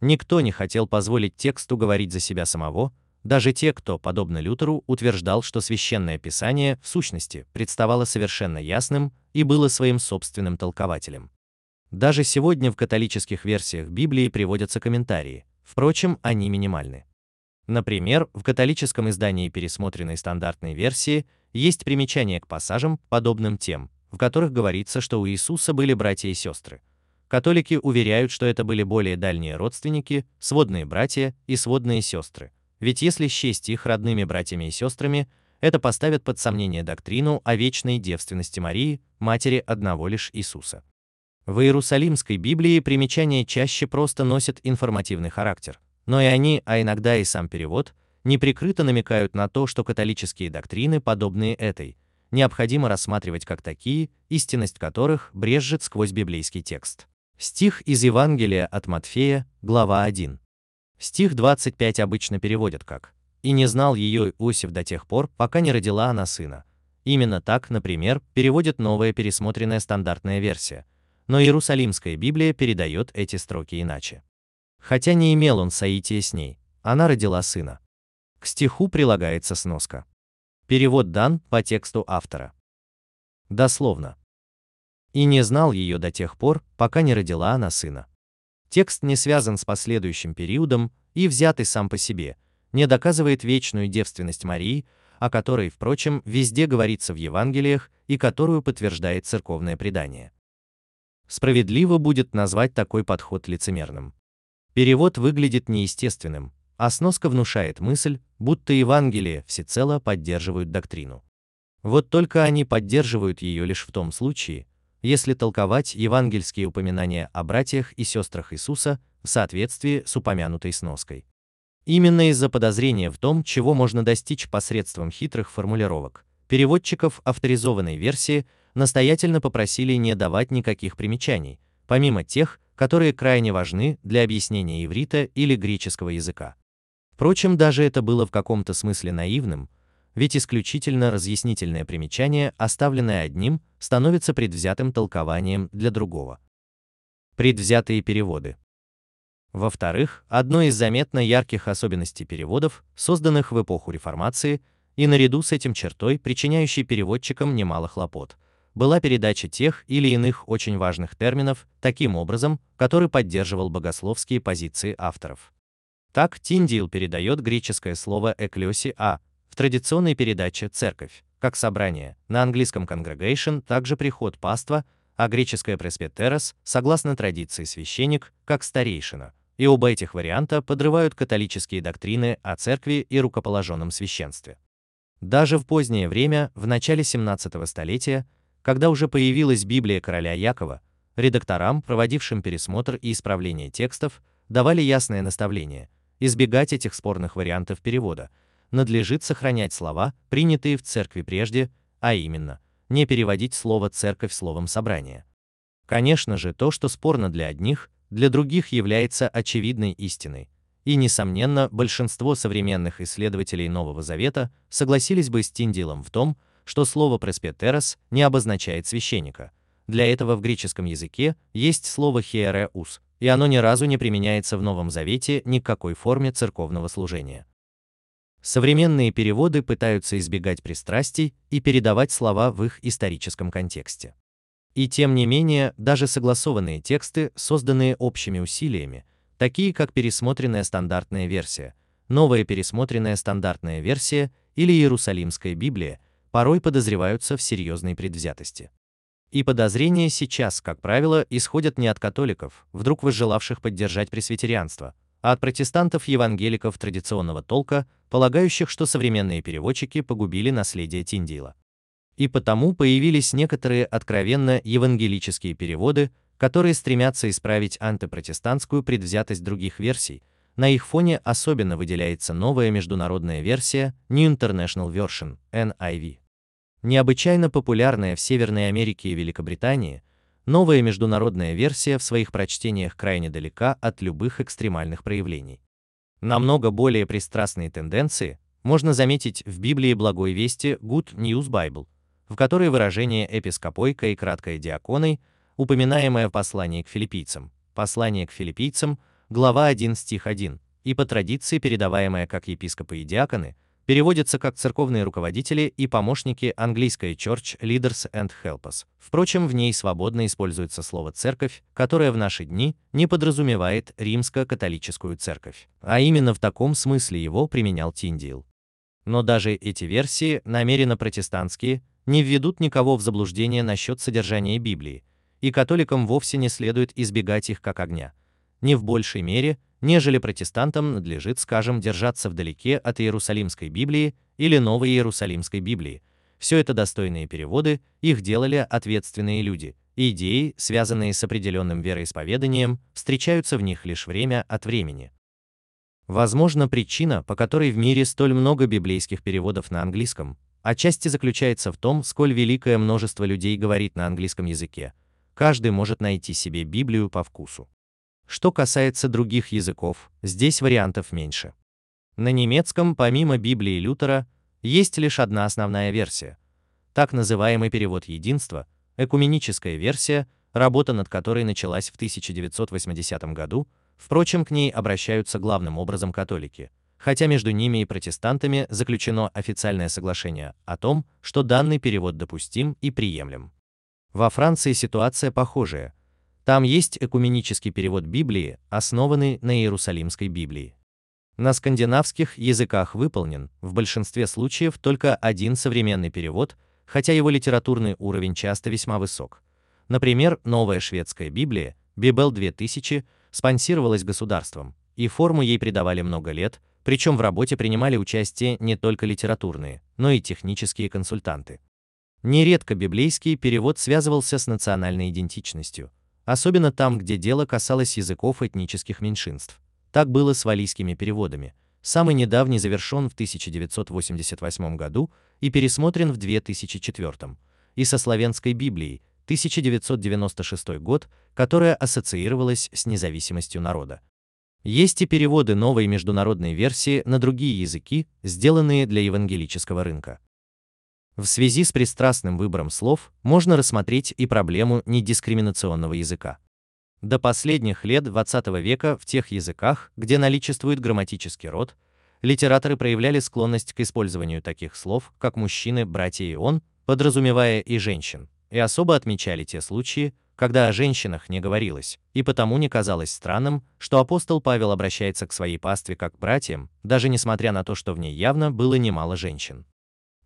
Никто не хотел позволить тексту говорить за себя самого, даже те, кто, подобно Лютеру, утверждал, что священное писание, в сущности, представало совершенно ясным и было своим собственным толкователем. Даже сегодня в католических версиях Библии приводятся комментарии, впрочем, они минимальны. Например, в католическом издании пересмотренной стандартной версии есть примечания к пассажам, подобным тем, в которых говорится, что у Иисуса были братья и сестры. Католики уверяют, что это были более дальние родственники, сводные братья и сводные сестры, ведь если счесть их родными братьями и сестрами, это поставит под сомнение доктрину о вечной девственности Марии, матери одного лишь Иисуса. В Иерусалимской Библии примечания чаще просто носят информативный характер, но и они, а иногда и сам перевод, неприкрыто намекают на то, что католические доктрины, подобные этой, необходимо рассматривать как такие, истинность которых брежет сквозь библейский текст. Стих из Евангелия от Матфея, глава 1. Стих 25 обычно переводят как «И не знал ее Иосиф до тех пор, пока не родила она сына». Именно так, например, переводит новая пересмотренная стандартная версия, но Иерусалимская Библия передает эти строки иначе. Хотя не имел он соития с ней, она родила сына. К стиху прилагается сноска. Перевод дан по тексту автора. Дословно. И не знал ее до тех пор, пока не родила она сына. Текст не связан с последующим периодом и взятый сам по себе, не доказывает вечную девственность Марии, о которой, впрочем, везде говорится в Евангелиях и которую подтверждает церковное предание. Справедливо будет назвать такой подход лицемерным. Перевод выглядит неестественным, а сноска внушает мысль, будто Евангелие всецело поддерживают доктрину. Вот только они поддерживают ее лишь в том случае, если толковать евангельские упоминания о братьях и сестрах Иисуса в соответствии с упомянутой сноской. Именно из-за подозрения в том, чего можно достичь посредством хитрых формулировок, переводчиков авторизованной версии настоятельно попросили не давать никаких примечаний, помимо тех, которые крайне важны для объяснения иврита или греческого языка. Впрочем, даже это было в каком-то смысле наивным, ведь исключительно разъяснительное примечание, оставленное одним, становится предвзятым толкованием для другого. Предвзятые переводы. Во-вторых, одной из заметно ярких особенностей переводов, созданных в эпоху реформации, и наряду с этим чертой, причиняющей переводчикам немало хлопот, была передача тех или иных очень важных терминов таким образом, который поддерживал богословские позиции авторов. Так Тиндил передает греческое слово «экклеси» а в традиционной передаче «церковь», как собрание, на английском congregation также приход паства, а греческое presbyteros, согласно традиции священник, как старейшина, и оба этих варианта подрывают католические доктрины о церкви и рукоположенном священстве. Даже в позднее время, в начале 17 столетия, когда уже появилась Библия короля Якова, редакторам, проводившим пересмотр и исправление текстов, давали ясное наставление – избегать этих спорных вариантов перевода, надлежит сохранять слова, принятые в церкви прежде, а именно, не переводить слово «церковь» словом «собрание». Конечно же, то, что спорно для одних, для других является очевидной истиной, и, несомненно, большинство современных исследователей Нового Завета согласились бы с Тиндилом в том, что слово «преспетерос» не обозначает священника. Для этого в греческом языке есть слово «хиереус», и оно ни разу не применяется в Новом Завете ни к какой форме церковного служения. Современные переводы пытаются избегать пристрастий и передавать слова в их историческом контексте. И тем не менее, даже согласованные тексты, созданные общими усилиями, такие как пересмотренная стандартная версия, новая пересмотренная стандартная версия или Иерусалимская Библия, порой подозреваются в серьезной предвзятости. И подозрения сейчас, как правило, исходят не от католиков, вдруг возжелавших поддержать пресвитерианство, а от протестантов-евангеликов традиционного толка, полагающих, что современные переводчики погубили наследие Тиндила. И потому появились некоторые откровенно евангелические переводы, которые стремятся исправить антипротестантскую предвзятость других версий. На их фоне особенно выделяется новая международная версия New International Version, NIV необычайно популярная в Северной Америке и Великобритании, новая международная версия в своих прочтениях крайне далека от любых экстремальных проявлений. Намного более пристрастные тенденции можно заметить в Библии Благой Вести Good News Bible, в которой выражение эпископойка и краткое диаконой, упоминаемое в послании к филиппийцам, послание к филиппийцам, глава 1 стих 1, и по традиции передаваемое как епископы и диаконы, переводится как церковные руководители и помощники английской Church Leaders and Helpers. Впрочем, в ней свободно используется слово «церковь», которое в наши дни не подразумевает римско-католическую церковь, а именно в таком смысле его применял Тиндил. Но даже эти версии, намеренно протестантские, не введут никого в заблуждение насчет содержания Библии, и католикам вовсе не следует избегать их как огня. Не в большей мере, нежели протестантам надлежит, скажем, держаться вдалеке от Иерусалимской Библии или Новой Иерусалимской Библии. Все это достойные переводы, их делали ответственные люди. идеи, связанные с определенным вероисповеданием, встречаются в них лишь время от времени. Возможно, причина, по которой в мире столь много библейских переводов на английском, отчасти заключается в том, сколь великое множество людей говорит на английском языке. Каждый может найти себе Библию по вкусу. Что касается других языков, здесь вариантов меньше. На немецком, помимо Библии Лютера, есть лишь одна основная версия. Так называемый перевод единства, экуменическая версия, работа над которой началась в 1980 году, Впрочем, к ней обращаются главным образом католики, хотя между ними и протестантами заключено официальное соглашение о том, что данный перевод допустим и приемлем. Во Франции ситуация похожая. Там есть экуменический перевод Библии, основанный на Иерусалимской Библии. На скандинавских языках выполнен, в большинстве случаев, только один современный перевод, хотя его литературный уровень часто весьма высок. Например, новая шведская Библия, Бибел 2000, спонсировалась государством, и форму ей придавали много лет, причем в работе принимали участие не только литературные, но и технические консультанты. Нередко библейский перевод связывался с национальной идентичностью, особенно там, где дело касалось языков этнических меньшинств. Так было с валийскими переводами. Самый недавний завершен в 1988 году и пересмотрен в 2004, и со славянской Библией, 1996 год, которая ассоциировалась с независимостью народа. Есть и переводы новой международной версии на другие языки, сделанные для евангелического рынка. В связи с пристрастным выбором слов можно рассмотреть и проблему недискриминационного языка. До последних лет XX века в тех языках, где наличествует грамматический род, литераторы проявляли склонность к использованию таких слов, как мужчины, братья и он, подразумевая и женщин, и особо отмечали те случаи, когда о женщинах не говорилось, и потому не казалось странным, что апостол Павел обращается к своей пастве как к братьям, даже несмотря на то, что в ней явно было немало женщин.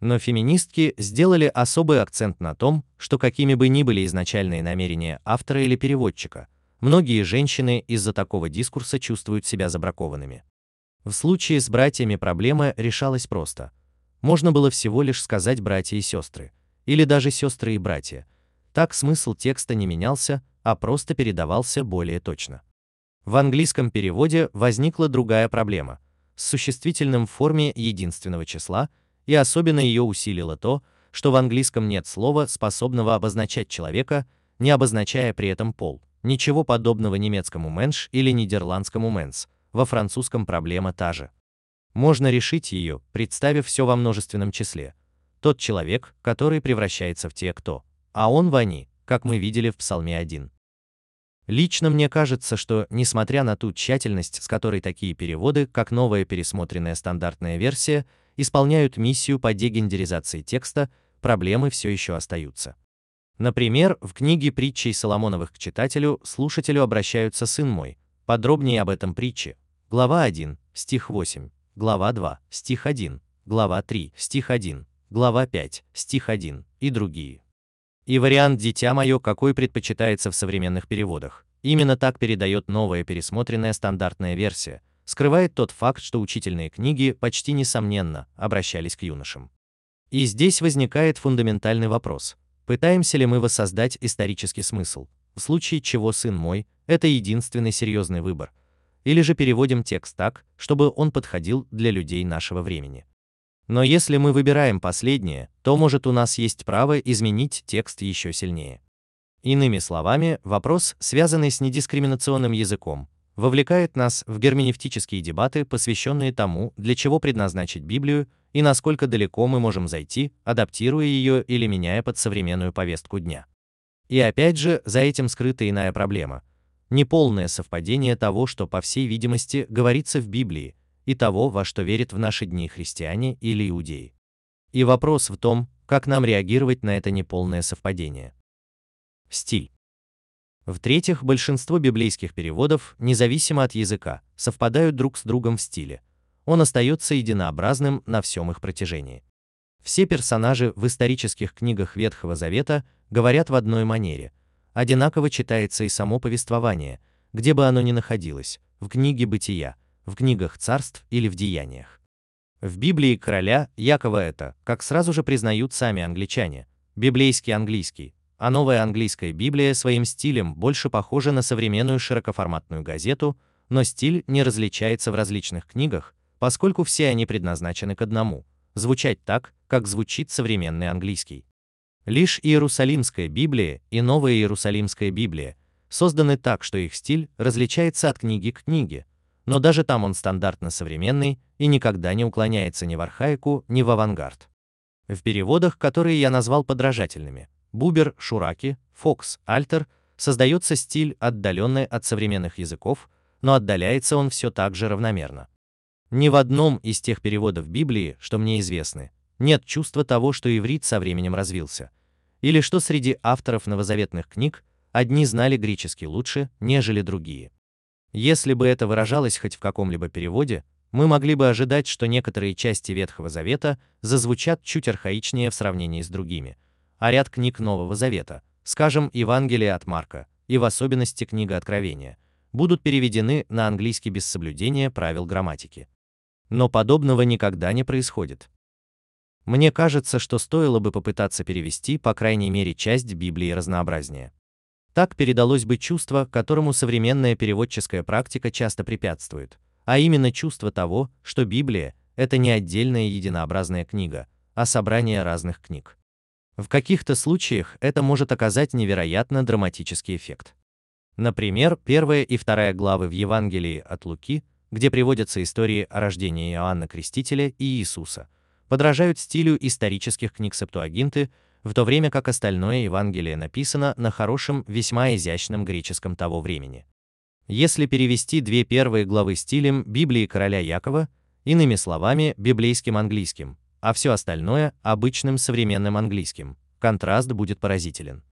Но феминистки сделали особый акцент на том, что какими бы ни были изначальные намерения автора или переводчика, многие женщины из-за такого дискурса чувствуют себя забракованными. В случае с братьями проблема решалась просто. Можно было всего лишь сказать братья и сестры, или даже сестры и братья. Так смысл текста не менялся, а просто передавался более точно. В английском переводе возникла другая проблема с существительным в форме единственного числа, и особенно ее усилило то, что в английском нет слова, способного обозначать человека, не обозначая при этом пол. Ничего подобного немецкому менш или нидерландскому менс. Во французском проблема та же. Можно решить ее, представив все во множественном числе, тот человек, который превращается в те, кто, а он в они, как мы видели в Псалме 1. Лично мне кажется, что, несмотря на ту тщательность, с которой такие переводы, как новая пересмотренная стандартная версия, исполняют миссию по дегендеризации текста, проблемы все еще остаются. Например, в книге притчей Соломоновых к читателю, слушателю обращаются «сын мой», подробнее об этом притче. Глава 1, стих 8, глава 2, стих 1, глава 3, стих 1, глава 5, стих 1 и другие. И вариант «Дитя мое» какой предпочитается в современных переводах. Именно так передает новая пересмотренная стандартная версия, скрывает тот факт, что учительные книги почти несомненно обращались к юношам. И здесь возникает фундаментальный вопрос. Пытаемся ли мы воссоздать исторический смысл, в случае чего сын мой – это единственный серьезный выбор, или же переводим текст так, чтобы он подходил для людей нашего времени. Но если мы выбираем последнее, то может у нас есть право изменить текст еще сильнее. Иными словами, вопрос, связанный с недискриминационным языком, вовлекает нас в герменевтические дебаты, посвященные тому, для чего предназначить Библию и насколько далеко мы можем зайти, адаптируя ее или меняя под современную повестку дня. И опять же, за этим скрыта иная проблема. Неполное совпадение того, что, по всей видимости, говорится в Библии, и того, во что верят в наши дни христиане или иудеи. И вопрос в том, как нам реагировать на это неполное совпадение. Стиль. В-третьих, большинство библейских переводов, независимо от языка, совпадают друг с другом в стиле. Он остается единообразным на всем их протяжении. Все персонажи в исторических книгах Ветхого Завета говорят в одной манере. Одинаково читается и само повествование, где бы оно ни находилось, в книге Бытия, в книгах царств или в деяниях. В Библии короля Якова это, как сразу же признают сами англичане, библейский английский, а новая английская Библия своим стилем больше похожа на современную широкоформатную газету, но стиль не различается в различных книгах, поскольку все они предназначены к одному – звучать так, как звучит современный английский. Лишь Иерусалимская Библия и Новая Иерусалимская Библия созданы так, что их стиль различается от книги к книге, но даже там он стандартно современный и никогда не уклоняется ни в архаику, ни в авангард. В переводах, которые я назвал подражательными, Бубер, Шураки, Фокс, Альтер, создается стиль, отдаленный от современных языков, но отдаляется он все так же равномерно. Ни в одном из тех переводов Библии, что мне известны, нет чувства того, что иврит со временем развился, или что среди авторов новозаветных книг одни знали греческий лучше, нежели другие. Если бы это выражалось хоть в каком-либо переводе, мы могли бы ожидать, что некоторые части Ветхого Завета зазвучат чуть архаичнее в сравнении с другими, а ряд книг Нового Завета, скажем, Евангелие от Марка, и в особенности книга Откровения, будут переведены на английский без соблюдения правил грамматики. Но подобного никогда не происходит. Мне кажется, что стоило бы попытаться перевести, по крайней мере, часть Библии разнообразнее. Так передалось бы чувство, которому современная переводческая практика часто препятствует, а именно чувство того, что Библия – это не отдельная единообразная книга, а собрание разных книг. В каких-то случаях это может оказать невероятно драматический эффект. Например, первая и вторая главы в Евангелии от Луки, где приводятся истории о рождении Иоанна Крестителя и Иисуса, подражают стилю исторических книг Септуагинты, в то время как остальное Евангелие написано на хорошем, весьма изящном греческом того времени. Если перевести две первые главы стилем Библии короля Якова, иными словами, библейским английским, а все остальное – обычным современным английским, контраст будет поразителен.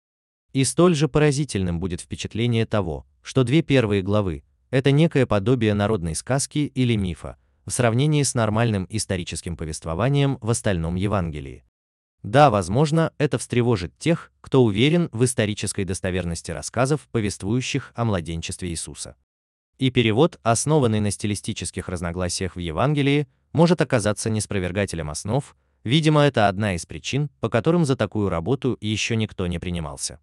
И столь же поразительным будет впечатление того, что две первые главы – это некое подобие народной сказки или мифа, в сравнении с нормальным историческим повествованием в остальном Евангелии. Да, возможно, это встревожит тех, кто уверен в исторической достоверности рассказов, повествующих о младенчестве Иисуса. И перевод, основанный на стилистических разногласиях в Евангелии, может оказаться неспровергателем основ, видимо, это одна из причин, по которым за такую работу еще никто не принимался.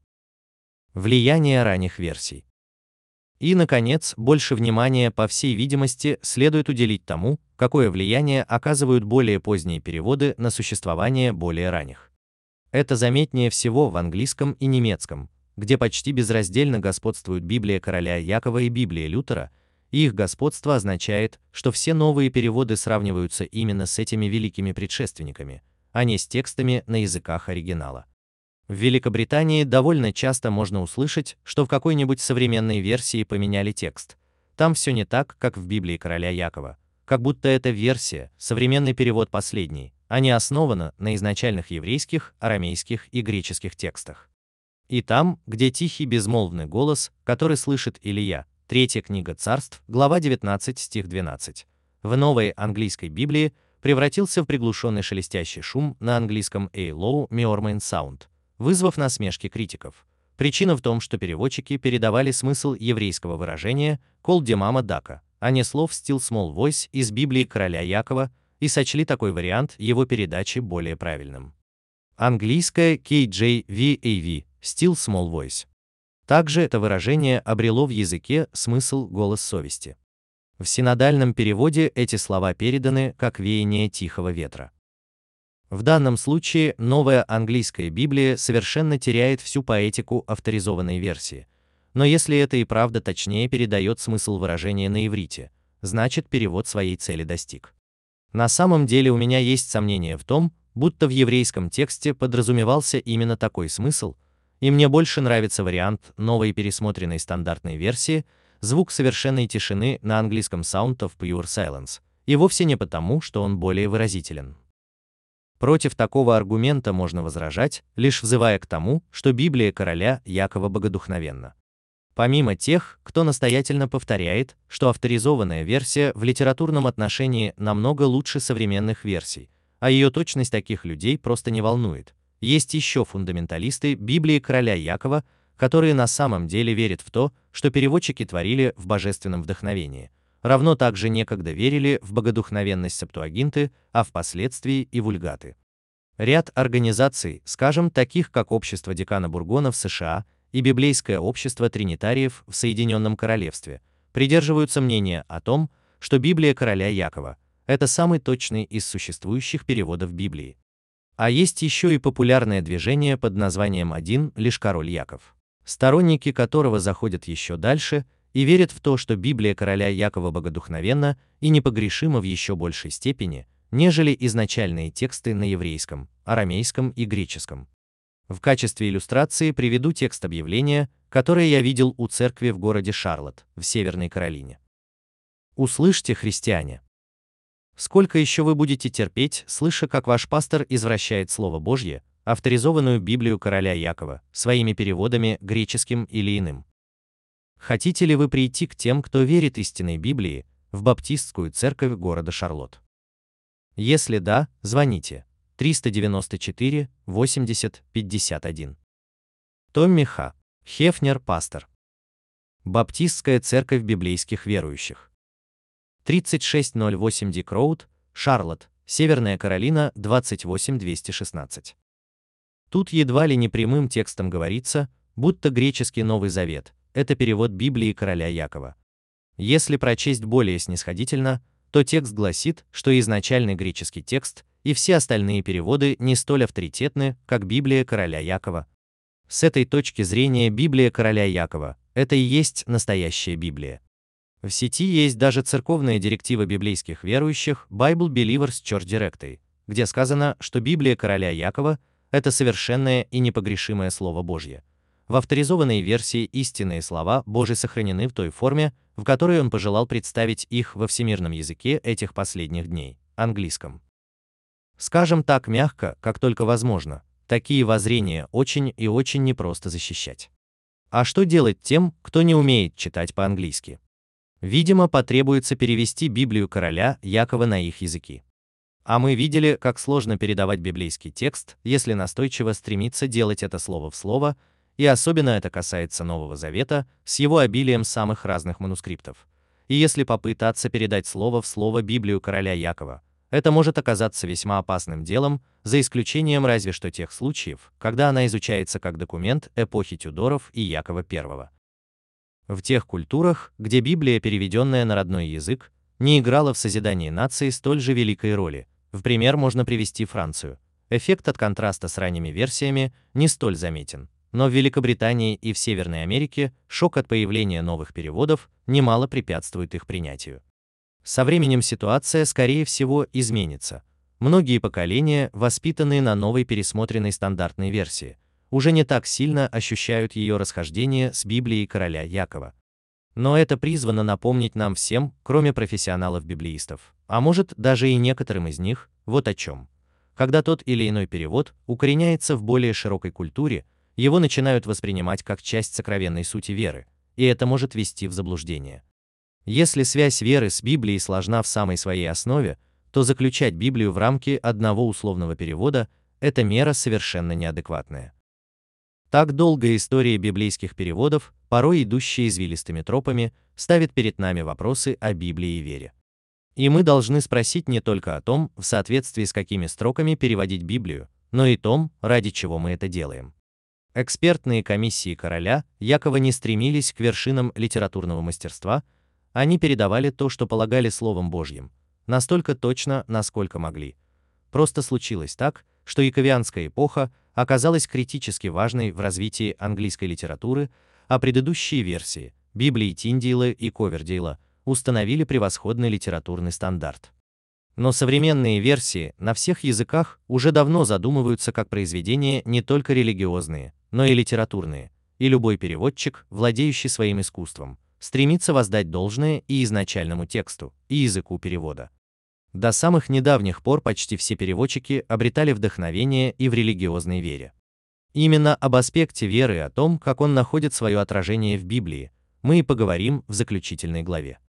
Влияние ранних версий. И, наконец, больше внимания, по всей видимости, следует уделить тому, какое влияние оказывают более поздние переводы на существование более ранних. Это заметнее всего в английском и немецком, где почти безраздельно господствуют Библия короля Якова и Библия Лютера, их господство означает, что все новые переводы сравниваются именно с этими великими предшественниками, а не с текстами на языках оригинала. В Великобритании довольно часто можно услышать, что в какой-нибудь современной версии поменяли текст. Там все не так, как в Библии короля Якова, как будто эта версия, современный перевод последний, а не основана на изначальных еврейских, арамейских и греческих текстах. И там, где тихий безмолвный голос, который слышит Илья, третья книга царств, глава 19, стих 12, в новой английской Библии превратился в приглушенный шелестящий шум на английском A Low Meormain Sound, вызвав насмешки критиков. Причина в том, что переводчики передавали смысл еврейского выражения «кол демама дака», а не слов «still small voice» из Библии короля Якова, и сочли такой вариант его передачи более правильным. Английское KJVAV «still small voice». Также это выражение обрело в языке смысл «голос совести». В синодальном переводе эти слова переданы как веяние тихого ветра. В данном случае новая английская Библия совершенно теряет всю поэтику авторизованной версии. Но если это и правда точнее передает смысл выражения на иврите, значит перевод своей цели достиг. На самом деле у меня есть сомнение в том, будто в еврейском тексте подразумевался именно такой смысл, и мне больше нравится вариант новой пересмотренной стандартной версии, звук совершенной тишины на английском Sound of Pure Silence, и вовсе не потому, что он более выразителен. Против такого аргумента можно возражать, лишь взывая к тому, что Библия короля Якова богодухновенна. Помимо тех, кто настоятельно повторяет, что авторизованная версия в литературном отношении намного лучше современных версий, а ее точность таких людей просто не волнует, есть еще фундаменталисты Библии короля Якова, которые на самом деле верят в то, что переводчики творили в божественном вдохновении, равно также некогда верили в богодухновенность Септуагинты, а впоследствии и вульгаты. Ряд организаций, скажем, таких как Общество декана Бургона в США и Библейское общество тринитариев в Соединенном Королевстве, придерживаются мнения о том, что Библия короля Якова – это самый точный из существующих переводов Библии. А есть еще и популярное движение под названием «Один лишь король Яков», сторонники которого заходят еще дальше и верят в то, что Библия короля Якова богодухновенна и непогрешима в еще большей степени, нежели изначальные тексты на еврейском, арамейском и греческом. В качестве иллюстрации приведу текст объявления, которое я видел у церкви в городе Шарлотт, в Северной Каролине. Услышьте, христиане. Сколько еще вы будете терпеть, слыша, как ваш пастор извращает Слово Божье, авторизованную Библию короля Якова, своими переводами греческим или иным? Хотите ли вы прийти к тем, кто верит истинной Библии, в баптистскую церковь города Шарлотт? Если да, звоните 394 80 51. Томми Ха. Хефнер, пастор. Баптистская церковь библейских верующих. 3608 Дик Роуд, Шарлотт, Северная Каролина, 28216. Тут едва ли не прямым текстом говорится, будто греческий Новый Завет – это перевод Библии короля Якова. Если прочесть более снисходительно, то текст гласит, что изначальный греческий текст и все остальные переводы не столь авторитетны, как Библия короля Якова. С этой точки зрения Библия короля Якова – это и есть настоящая Библия. В сети есть даже церковная директива библейских верующих Bible Believers Church Directory, где сказано, что Библия короля Якова – это совершенное и непогрешимое Слово Божье. В авторизованной версии истинные слова Божьи сохранены в той форме, в которой он пожелал представить их во всемирном языке этих последних дней – английском. Скажем так мягко, как только возможно, такие воззрения очень и очень непросто защищать. А что делать тем, кто не умеет читать по-английски? Видимо, потребуется перевести Библию короля Якова на их языки. А мы видели, как сложно передавать библейский текст, если настойчиво стремиться делать это слово в слово, и особенно это касается Нового Завета с его обилием самых разных манускриптов. И если попытаться передать слово в слово Библию короля Якова, это может оказаться весьма опасным делом, за исключением разве что тех случаев, когда она изучается как документ эпохи Тюдоров и Якова I. В тех культурах, где Библия, переведенная на родной язык, не играла в созидании нации столь же великой роли, в пример можно привести Францию. Эффект от контраста с ранними версиями не столь заметен, но в Великобритании и в Северной Америке шок от появления новых переводов немало препятствует их принятию. Со временем ситуация, скорее всего, изменится. Многие поколения, воспитанные на новой пересмотренной стандартной версии, уже не так сильно ощущают ее расхождение с Библией короля Якова. Но это призвано напомнить нам всем, кроме профессионалов-библеистов, а может даже и некоторым из них, вот о чем. Когда тот или иной перевод укореняется в более широкой культуре, его начинают воспринимать как часть сокровенной сути веры, и это может вести в заблуждение. Если связь веры с Библией сложна в самой своей основе, то заключать Библию в рамки одного условного перевода – это мера совершенно неадекватная. Так долгая история библейских переводов, порой идущая извилистыми тропами, ставит перед нами вопросы о Библии и вере. И мы должны спросить не только о том, в соответствии с какими строками переводить Библию, но и том, ради чего мы это делаем. Экспертные комиссии короля Якова не стремились к вершинам литературного мастерства – они передавали то, что полагали Словом Божьим, настолько точно, насколько могли. Просто случилось так, что яковианская эпоха оказалась критически важной в развитии английской литературы, а предыдущие версии Библии Тиндейла и Ковердейла установили превосходный литературный стандарт. Но современные версии на всех языках уже давно задумываются как произведения не только религиозные, но и литературные, и любой переводчик, владеющий своим искусством, стремится воздать должное и изначальному тексту, и языку перевода. До самых недавних пор почти все переводчики обретали вдохновение и в религиозной вере. Именно об аспекте веры и о том, как он находит свое отражение в Библии, мы и поговорим в заключительной главе.